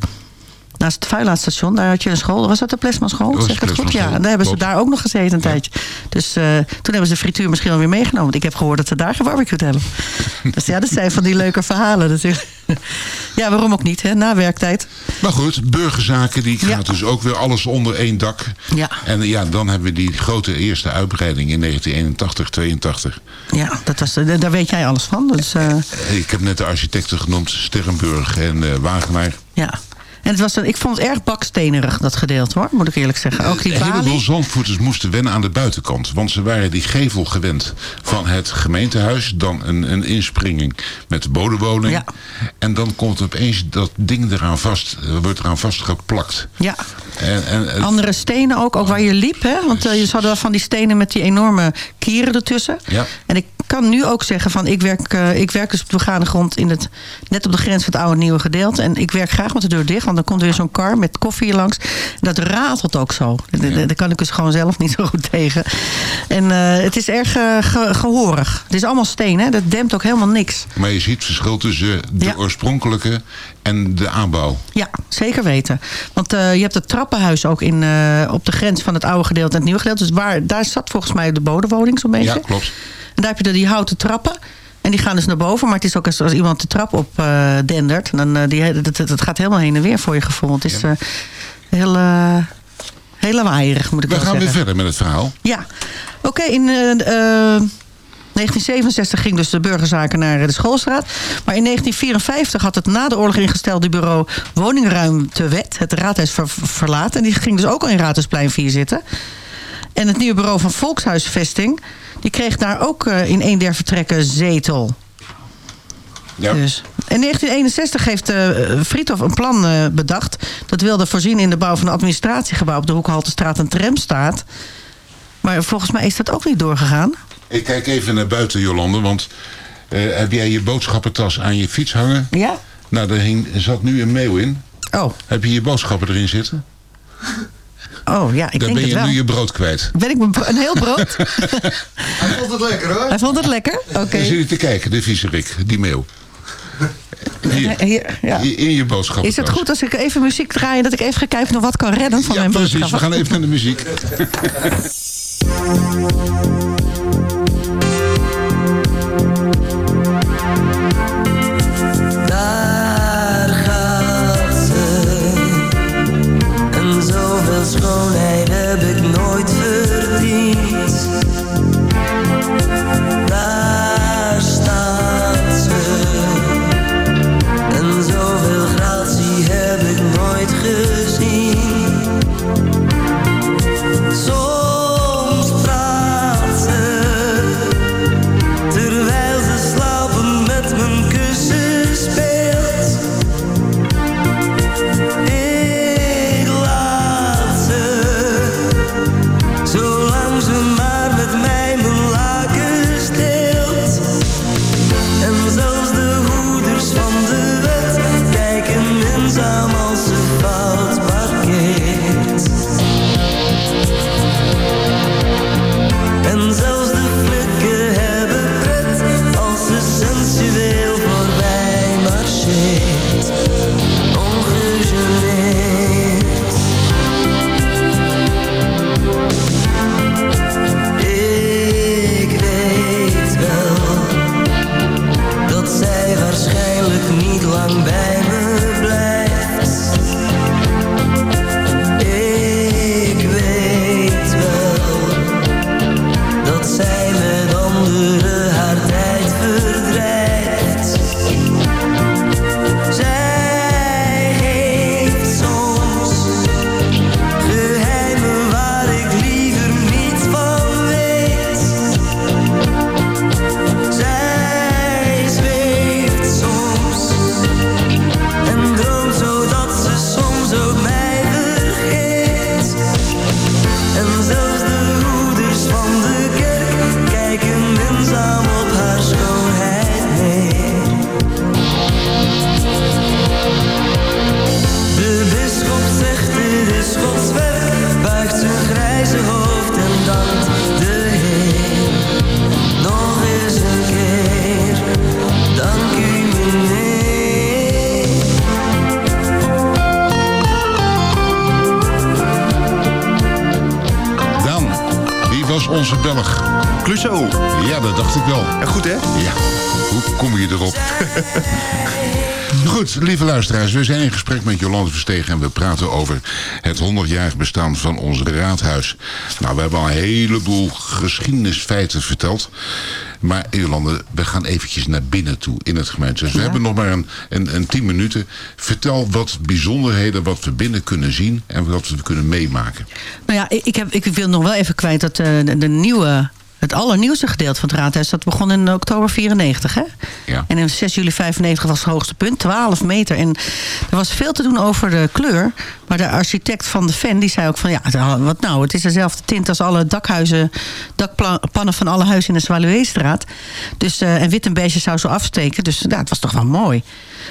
Naast het vuilaatstation, daar had je een school. Was dat de Plesman school? Dat was Zeg ik het goed? Ja, en daar hebben ze daar ook nog gezeten een tijdje. Dus eh, toen hebben ze de frituur misschien alweer meegenomen. Want ik heb gehoord dat ze daar gebarbecued hebben. dus ja, dat zijn van die leuke verhalen natuurlijk. ja, waarom ook niet, hè? Na werktijd. Maar goed, burgerzaken, die Ja. gaat dus ook weer alles onder één dak. Ja. En ja, dan hebben we die grote eerste uitbreiding in 1981, 82. Ja, dat was, eh, daar weet jij alles van. Dus, eh, Ik heb net de architecten genoemd, Sterrenburg en eh, Wagenaar. ja. En het was een, ik vond het erg bakstenerig, dat gedeelte hoor, moet ik eerlijk zeggen. Ook die Een heleboel balie. zandvoeters moesten wennen aan de buitenkant. Want ze waren die gevel gewend van het gemeentehuis. Dan een, een inspringing met de bodemwoning. Ja. En dan komt opeens dat ding eraan vast. eh, Wordt eraan vastgeplakt. Ja, En, en, andere stenen ook, ook waar je liep. Hè? Want eh, je hadden wel van die stenen met die enorme kieren ertussen. Ja. En ik kan nu ook zeggen van ik werk, eh, ik werk dus op de begane grond in het, net op de grens van het oude en nieuwe gedeelte. En ik werk graag met de deur dicht, want dan komt er weer zo'n kar met koffie langs. Dat ratelt ook zo. Daar- Daar kan ik dus gewoon zelf niet zo goed tegen. En eh, het is erg eh, ge- gehoorig. Het is allemaal steen, hè? dat dempt ook helemaal niks. maar je ziet het verschil tussen de Ja. oorspronkelijke en de aanbouw. Ja, zeker weten. Want eh, je hebt het trappenhuis ook in, op de grens van het oude gedeelte en het nieuwe gedeelte. Dus waar, daar zat volgens mij de bodemwoning zo'n beetje. Ja, klopt. En daar heb je die houten trappen. En die gaan dus naar boven. Maar het is ook als, als iemand de trap op eh, dendert. Dan, eh, die, dat, gaat helemaal heen en weer voor je gevoel. Het is eh, heel, heel lawaaierig, moet ik We wel gaan weer zeggen. verder met het verhaal. Ja, oké. in eh, eh, 1967 ging dus de burgerzaken naar de schoolstraat. Maar in 1954 had het na de oorlog ingestelde bureau Woningruimtewet... het raadhuis ver- verlaten. En die ging dus ook al in Raadhuisplein 4 zitten. En het nieuwe bureau van Volkshuisvesting... die kreeg daar ook eh, in een der vertrekken zetel. Ja. Dus. In 1961 heeft uh, Friedhof een plan eh, bedacht. Dat wilde voorzien in de bouw van een administratiegebouw... op de hoek Haltestraat en Tramstaat. Maar volgens mij is dat ook niet doorgegaan. Ik kijk even naar buiten, Jolande, want heb jij je boodschappentas aan je fiets hangen? Ja? Nou, daar hing- zat nu een mail in. Oh, Heb je je boodschappen erin zitten? Oh ja, ik Dan denk ben het je wel. nu je brood kwijt. Ben ik mijn een heel brood? Hij vond het lekker hoor. Hij vond het lekker? Oké. Dan zit je te kijken, de viezerik, die mail. Hier, Hier, ja. in je boodschappentas. Is het goed als ik even muziek draai... dat ik even ga kijken of wat kan redden van Ja, mijn precies. We gaan even naar de muziek. lang bij luisteraars, we zijn in gesprek met Jolande Verstegen... en we praten over het 100-jarig bestaan van ons raadhuis. Nou, we hebben al een heleboel geschiedenisfeiten verteld. Maar Jolande, we gaan eventjes naar binnen toe in het gemeentehuis. We hebben nog maar een, een, een tien minuten. Vertel wat bijzonderheden, wat we binnen kunnen zien... en wat we kunnen meemaken. Nou ja, ik, heb, ik wil nog wel even kwijt dat eh, de, de nieuwe... Het allernieuwste gedeelte van het raadhuis, dat begon in oktober 94, hè? Ja. En in 6 juli 95 was het hoogste punt, 12 meter. En er was veel te doen over de kleur. Maar de architect van de fan, die zei ook van... ja, wat nou, het is dezelfde tint als alle dakhuizen... dakpannen van alle huizen in de Zwaluweestraat. Dus, eh, en wit en beige zou zo afsteken. Dus ja, het was toch wel mooi.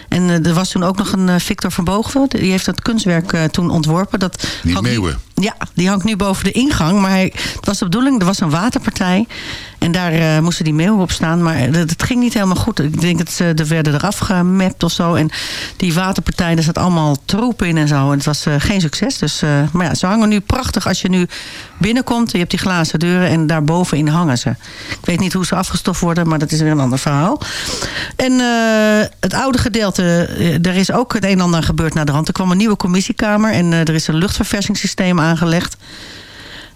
En eh, er was toen ook nog een eh, Victor van Boogven. Die heeft dat kunstwerk eh, toen ontworpen. Dat Die nu- meeuwen. ja, die hangt nu boven de ingang. Maar hij, het was de bedoeling, er was een waterpartij. En daar moesten die meeuwen op staan. Maar het, ging niet helemaal goed. Ik denk dat ze er werden eraf gemapt of zo. En die waterpartij, daar zat allemaal troep in en zo. En het was geen succes. Dus, maar ja, ze hangen nu prachtig als je nu binnenkomt. Je hebt die glazen deuren en daarbovenin hangen ze. Ik weet niet hoe ze afgestoft worden, maar dat is weer een ander verhaal. En het oude gedeelte, eh, er is ook het een en ander gebeurd naar de hand. Er kwam een nieuwe commissiekamer en eh, er is een luchtverversingssysteem aangelegd.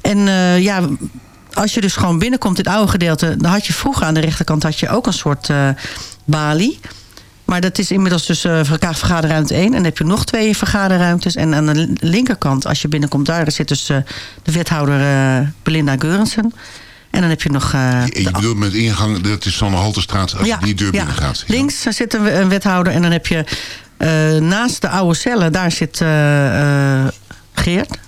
En eh, ja, als je dus gewoon binnenkomt in het oude gedeelte... dan had je vroeger aan de rechterkant had je ook een soort eh, balie. Maar dat is inmiddels dus eh, verga- vergaderruimte 1. En dan heb je nog twee vergaderruimtes. En aan de linkerkant, als je binnenkomt daar... zit dus eh, de wethouder eh, Belinda Geurensen. En dan heb je nog... eh, Je je bedoelt met ingang, dat is van de Halterstraat als je die deur binnen gaat. Links daar zit een, een wethouder en dan heb je eh, naast de oude cellen, daar zit eh, Geert.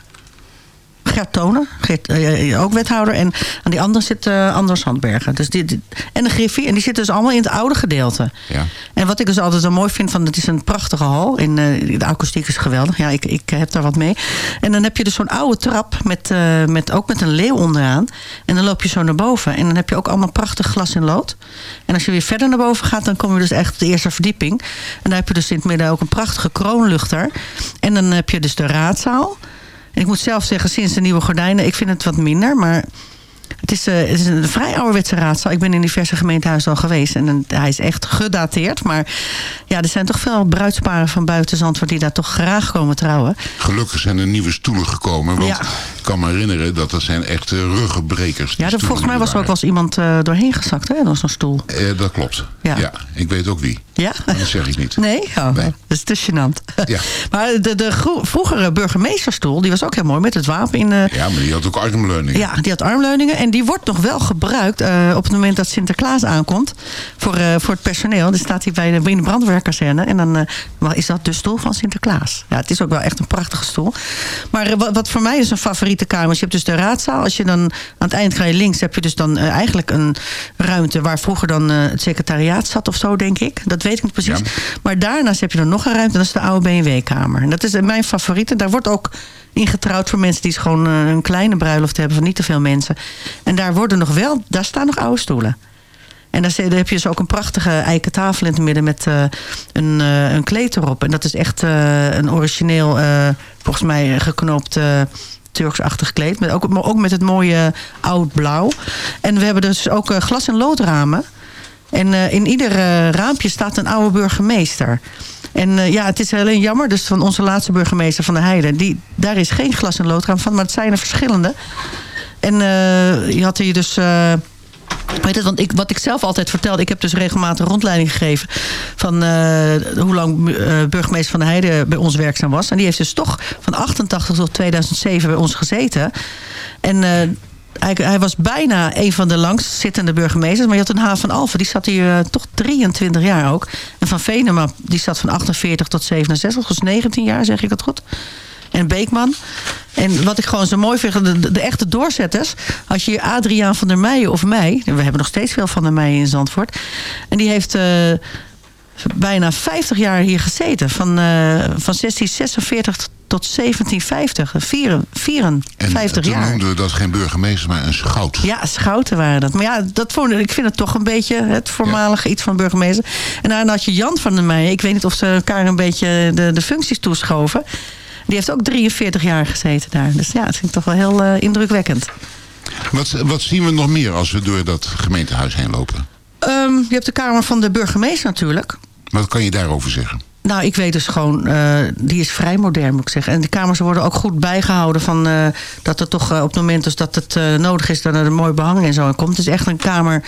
Gert Tonen, Geert, eh, ook wethouder. En aan die andere zit eh, Anders Handbergen. Dus die, die- en de Griffie. En die zitten dus allemaal in het oude gedeelte. Ja. En wat ik dus altijd zo mooi vind, van het is een prachtige hal. Eh, de akoestiek is geweldig. Ja, ik, ik heb daar wat mee. En dan heb je dus zo'n oude trap, met, eh, met, ook met een leeuw onderaan. En dan loop je zo naar boven. En dan heb je ook allemaal prachtig glas in lood. En als je weer verder naar boven gaat, dan kom je dus echt op de eerste verdieping. En daar heb je dus in het midden ook een prachtige kroonluchter. En dan heb je dus de raadzaal. En ik moet zelf zeggen, sinds de nieuwe gordijnen, ik vind het wat minder. Maar het is, eh, het is een vrij ouderwetse raadzaal. Ik ben in diverse gemeentehuizen al geweest. En een- hij is echt gedateerd. Maar ja, er zijn toch veel bruidsparen van buiten Zandvoort... die daar toch graag komen trouwen. Gelukkig zijn er nieuwe stoelen gekomen. Want Ja. ik kan me herinneren dat dat zijn echte ruggenbrekers. Ja, er, volgens mij was er ook wel eens iemand eh, doorheen gezakt, hè? door zo'n stoel. Eh, dat klopt. Ja. Ja. ik weet ook wie. Ja? Dat zeg ik niet. Nee? Oh, Nee. Dat is te gênant. Ja. Maar de, de vroegere burgemeesterstoel, die was ook heel mooi met het wapen in... eh, Ja, maar die had ook armleuningen. Ja, die had armleuningen. En die wordt nog wel gebruikt eh, op het moment dat Sinterklaas aankomt. Voor, eh, voor het personeel. Dan staat hij bij de, de brandweerkazerne. En dan is dat de stoel van Sinterklaas. Ja, het is ook wel echt een prachtige stoel. Maar wat, wat voor mij is een favoriete kamer. is, Je hebt dus de raadzaal. Als je dan aan het eind ga je links. heb je dus dan eigenlijk een ruimte. Waar vroeger dan het secretariaat zat of zo, denk ik. Dat weet ik niet precies. Ja. Maar daarnaast heb je dan nog een ruimte. Dat is de oude BMW-kamer. En dat is mijn favoriete. Daar wordt ook ingetrouwd voor mensen die gewoon eh, een kleine bruiloft hebben van niet te veel mensen. En daar worden nog wel, daar staan nog oude stoelen. En daar, heb je dus ook een prachtige eiken tafel in het midden met eh, een, eh, een kleed erop. En dat is echt een origineel, volgens mij geknoopt Turks-achtig kleed. Met, ook, maar ook met het mooie oud blauw. En we hebben dus ook glas- en loodramen. En eh, in ieder eh, raampje staat een oude burgemeester. En eh, ja, het is alleen jammer, dus van onze laatste burgemeester van de Heide... Die, daar is geen glas- en loodraam van, maar het zijn er verschillende. En je had hier dus... Weet het, want ik, wat ik zelf altijd vertelde... ik heb dus regelmatig rondleiding gegeven... van hoe lang burgemeester van de Heide bij ons werkzaam was. En die heeft dus toch van 88 tot 2007 bij ons gezeten. En hij, hij was bijna een van de langstzittende burgemeesters. Maar je had een H. van Alphen, die zat hier eh, toch 23 jaar ook. En Van Venema, die zat van 48 tot 67. Dus 19 jaar, zeg ik dat goed? En Beekman. En wat ik gewoon zo mooi vind, de, echte doorzetters. Als je Adriaan van der Meijen of mij... we hebben nog steeds veel van der Meijen in Zandvoort. En die heeft... eh, bijna 50 jaar hier gezeten. Van, eh, van 1646 tot 1750. Vier- En 54 toen jaar. noemden we dat geen burgemeester, maar een schout. Ja, schouten waren dat. Maar ja, dat vond, ik vind het toch een beetje het voormalige iets van burgemeester. En daarna had je Jan van der Meijen. Ik weet niet of ze elkaar een beetje de, de functies toeschoven. Die heeft ook 43 jaar gezeten daar. Dus ja, dat vind ik toch wel heel eh, indrukwekkend. Wat, wat zien we nog meer als we door dat gemeentehuis heen lopen? Ehm, je hebt de kamer van de burgemeester natuurlijk. Wat kan je daarover zeggen? Nou, ik weet dus gewoon, eh, die is vrij modern moet ik zeggen. En de kamers worden ook goed bijgehouden van eh, dat er toch eh, op het moment dus dat het nodig is, dat er een mooi behang en zo in komt. Het is echt een kamer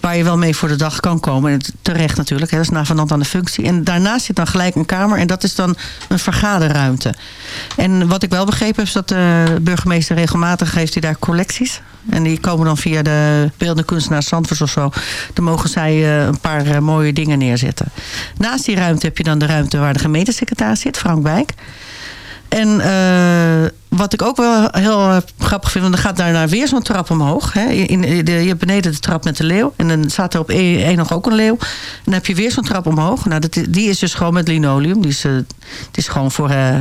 waar je wel mee voor de dag kan komen. En terecht natuurlijk, hè, dat is navenant aan de functie. En daarnaast zit dan gelijk een kamer en dat is dan een vergaderruimte. En wat ik wel begrepen heb, is dat de burgemeester regelmatig heeft hij daar collecties. En die komen dan via de beeldende kunstenaar Zandvoort of zo. Dan mogen zij eh, een paar eh, mooie dingen neerzetten. Naast die ruimte heb je dan de ruimte waar de gemeentesecretaris zit, Frank Wijk. En eh, wat ik ook wel heel eh, grappig vind... want dan gaat daarna weer zo'n trap omhoog. Hè. In, in de, je hebt beneden de trap met de leeuw. En dan staat er op één nog ook een leeuw. En dan heb je weer zo'n trap omhoog. Nou, dat, die is dus gewoon met linoleum. Die is, eh, het is gewoon voor eh,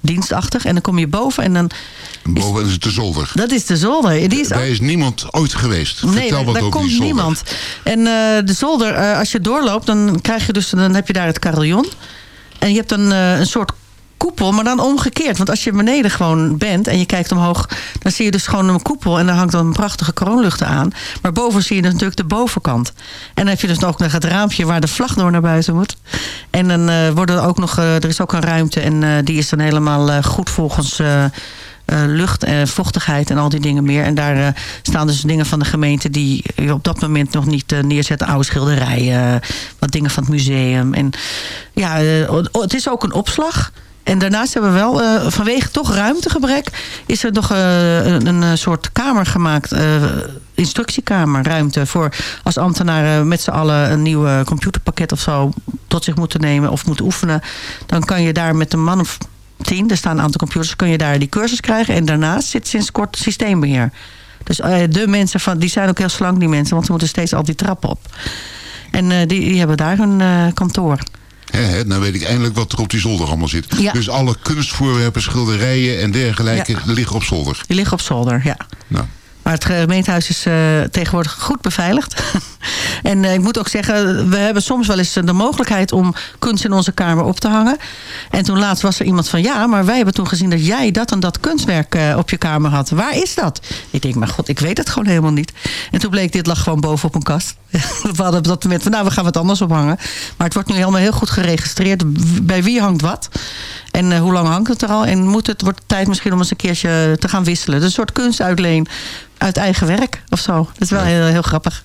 dienstachtig. En dan kom je boven en dan... Boven is het de zolder. Dat is de zolder. Die is Daar is niemand ooit geweest. Nee, Vertel wat daar over komt die zolder. niemand. En eh, de zolder, eh, als je doorloopt, dan, krijg je dus, dan heb je daar het carillon. En je hebt een, eh, een soort koepel, maar dan omgekeerd. Want als je beneden gewoon bent en je kijkt omhoog... dan zie je dus gewoon een koepel en daar hangt dan een prachtige kroonluchter aan. Maar boven zie je dus natuurlijk de bovenkant. En dan heb je dus ook nog het raampje waar de vlag door naar buiten moet. En dan worden er ook nog, eh, er is ook een ruimte en eh, die is dan helemaal goed volgens... eh, lucht en vochtigheid en al die dingen meer. En daar staan dus dingen van de gemeente die je op dat moment nog niet neerzetten. Oude schilderijen, wat dingen van het museum. En ja, het is ook een opslag. En daarnaast hebben we wel, eh, vanwege toch ruimtegebrek... is er nog eh, een, een eh, soort kamer gemaakt... instructiekamer, ruimte voor als ambtenaren met z'n allen een nieuw computerpakket of zo tot zich moeten nemen of moeten oefenen. Dan kan je daar met een man of tien, er staan een aantal computers, kun je daar die cursus krijgen. En daarnaast zit sinds kort systeembeheer. Dus de mensen van, die zijn ook heel slank, die mensen, want ze moeten steeds al die trappen op. En die, die hebben daar hun kantoor. Hè, nou weet ik eindelijk wat er op die zolder allemaal zit. Ja. Dus alle kunstvoorwerpen, schilderijen en dergelijke Ja. liggen op zolder. Die liggen op zolder, ja. Nou, Maar het gemeentehuis is eh, tegenwoordig goed beveiligd. en eh, ik moet ook zeggen, we hebben soms wel eens de mogelijkheid om kunst in onze kamer op te hangen. En toen laatst was er iemand van, ja, maar wij hebben toen gezien dat jij dat en dat kunstwerk eh, op je kamer had. Waar is dat? Ik denk, maar god, ik weet het gewoon helemaal niet. En toen bleek, dit lag gewoon boven op een kast. we hadden op dat moment van, nou, we gaan wat anders ophangen. Maar het wordt nu helemaal heel goed geregistreerd. Bij wie hangt wat? En eh, hoe lang hangt het er al? En moet het, wordt het tijd misschien om eens een keertje te gaan wisselen. Dus een soort kunstuitleen uit eigen werk of zo. Dat is wel heel, heel grappig.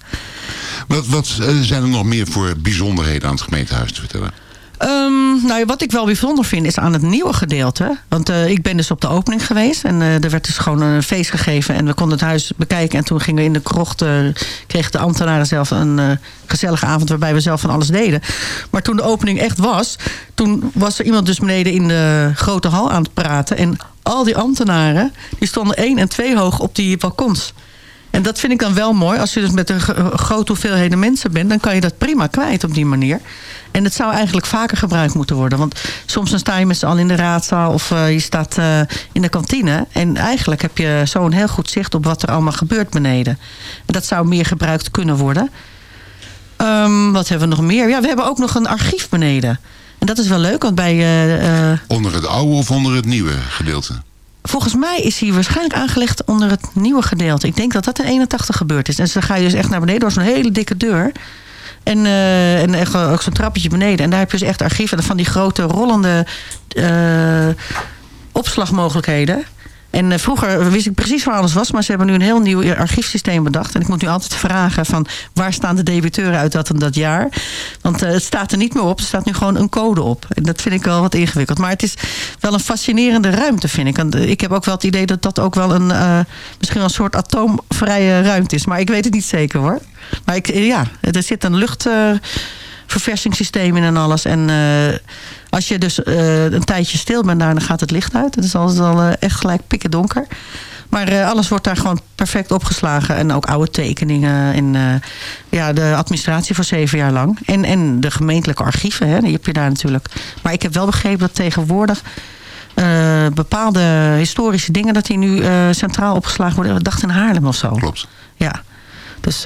wat, wat eh, zijn er nog meer voor bijzonderheden aan het gemeentehuis te vertellen? Ehm, nou, wat ik wel bijzonder vind is aan het nieuwe gedeelte. Want eh, ik ben dus op de opening geweest. En eh, er werd dus gewoon een feest gegeven. En we konden het huis bekijken. En toen gingen we in de krocht... eh, kregen de ambtenaren zelf een gezellige avond... waarbij we zelf van alles deden. Maar toen de opening echt was... toen was er iemand dus beneden in de grote hal aan het praten. En al die ambtenaren... die stonden één en twee hoog op die balkons. En dat vind ik dan wel mooi. Als je dus met een gro- grote hoeveelheden mensen bent... dan kan je dat prima kwijt op die manier. En het zou eigenlijk vaker gebruikt moeten worden. Want soms dan sta je met z'n allen in de raadzaal... of eh, je staat eh, in de kantine. En eigenlijk heb je zo'n heel goed zicht... op wat er allemaal gebeurt beneden. En dat zou meer gebruikt kunnen worden. Ehm, wat hebben we nog meer? Ja, we hebben ook nog een archief beneden. En dat is wel leuk, want bij... eh, eh, Onder het oude of onder het nieuwe gedeelte? Volgens mij is hij waarschijnlijk aangelegd onder het nieuwe gedeelte. Ik denk dat dat in 81 gebeurd is. En dan ga je dus echt naar beneden door zo'n hele dikke deur. En, eh, en echt ook zo'n trappetje beneden. En daar heb je dus echt archieven van die grote rollende eh, opslagmogelijkheden. En eh, vroeger wist ik precies waar alles was, maar ze hebben nu een heel nieuw archiefsysteem bedacht. En ik moet nu altijd vragen van waar staan de debiteuren uit dat en dat jaar. Want eh, het staat er niet meer op, er staat nu gewoon een code op. En dat vind ik wel wat ingewikkeld. Maar het is wel een fascinerende ruimte, vind ik. Eh, ik heb ook wel het idee dat dat ook wel een, misschien wel een soort atoomvrije ruimte is. Maar ik weet het niet zeker hoor. Maar ik, ja, er zit een luchtverversingssysteem in en alles. En eh, als je dus eh, een tijdje stil bent daar, dan gaat het licht uit. Het is altijd al eh, echt gelijk pikken donker. Maar alles wordt daar gewoon perfect opgeslagen. En ook oude tekeningen. En ja, de administratie voor zeven jaar lang. En, en de gemeentelijke archieven, hè, die heb je daar natuurlijk. Maar ik heb wel begrepen dat tegenwoordig... bepaalde historische dingen... dat die nu centraal opgeslagen worden. Ik dacht in Haarlem of zo. Klopt. Ja, dus...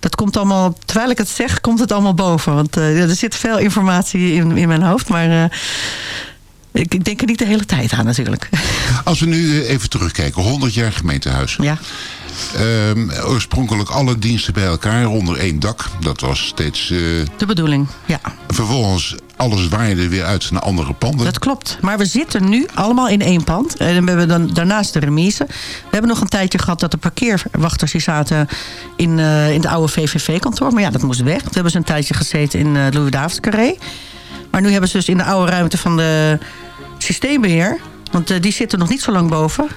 dat komt allemaal, terwijl ik het zeg, komt het allemaal boven. Want eh, er zit veel informatie in, in mijn hoofd. Maar eh, ik, denk er niet de hele tijd aan natuurlijk. Als we nu eh, even terugkijken, 100 jaar gemeentehuis. Ja. Ehm, oorspronkelijk alle diensten bij elkaar onder één dak. Dat was steeds... eh, De bedoeling, ja. vervolgens alles waaide weer uit naar andere panden. Dat klopt. Maar we zitten nu allemaal in één pand. En we hebben dan daarnaast de remise. We hebben nog een tijdje gehad dat de parkeerwachters die zaten in, eh, in het oude VVV-kantoor. Maar ja, dat moest weg. Toen hebben ze een tijdje gezeten in uh, Louis Davids Carré. Maar nu hebben ze dus in de oude ruimte van de systeembeheer. Want eh, die zitten nog niet zo lang boven.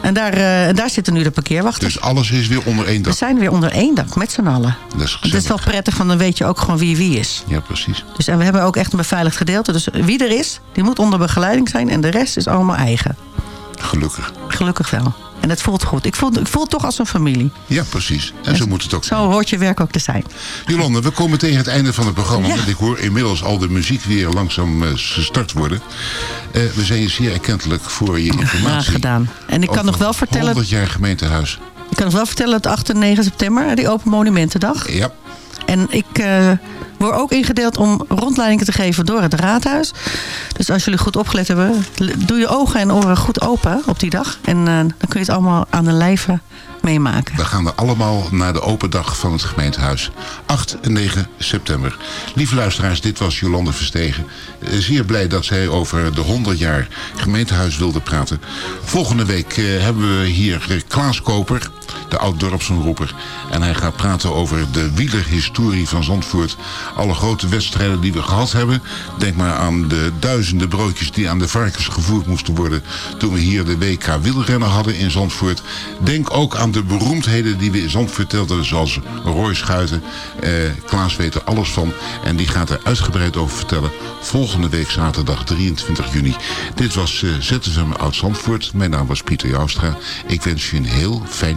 En daar, eh, daar zitten nu de parkeerwachters. Dus alles is weer onder één We dak. zijn weer onder één dak, met z'n allen. Dat is Het is wel prettig, want dan weet je ook gewoon wie wie is. Ja, precies. Dus, en we hebben ook echt een beveiligd gedeelte. Dus wie er is, die moet onder begeleiding zijn. En de rest is allemaal eigen. Gelukkig. Gelukkig wel. En het voelt goed. Ik voel, ik voel het toch als een familie. Ja, precies. En zo moet het ook Zo hoort je werk ook te zijn. Jolande, we komen tegen het einde van het programma. Ja. Want ik hoor inmiddels al de muziek weer langzaam eh, gestart worden. Eh, we zijn je zeer erkentelijk voor je informatie. Graag gedaan. En ik kan nog wel vertellen... 100 jaar gemeentehuis. Ik kan nog wel vertellen dat 8 en 9 september, die Open Monumentendag. Ja. En ik eh, word ook ingedeeld om rondleidingen te geven door het raadhuis. Dus als jullie goed opgelet hebben, doe je ogen en oren goed open op die dag. En eh, dan kun je het allemaal aan de lijve meemaken. We gaan allemaal naar de open dag van het gemeentehuis. 8 en 9 september. Lieve luisteraars, dit was Jolande Verstegen. Eh, Zeer blij dat zij over de 100 jaar gemeentehuis wilde praten. Volgende week eh, hebben we hier eh, Klaas Koper, de oud-dorpsomroeper. En hij gaat praten over de wielerhistorie van Zandvoort. Alle grote wedstrijden die we gehad hebben. Denk maar aan de duizenden broodjes die aan de varkens gevoerd moesten worden... toen we hier de WK wielrennen hadden in Zandvoort. Denk ook aan de beroemdheden die we in Zandvoort telden... zoals Roy Schuiten. Eh, Klaas weet er alles van. En die gaat er uitgebreid over vertellen... volgende week zaterdag 23 juni. Dit was eh, ZFM Oud Zandvoort. Mijn naam was Pieter Joustra. Ik wens je een heel fijn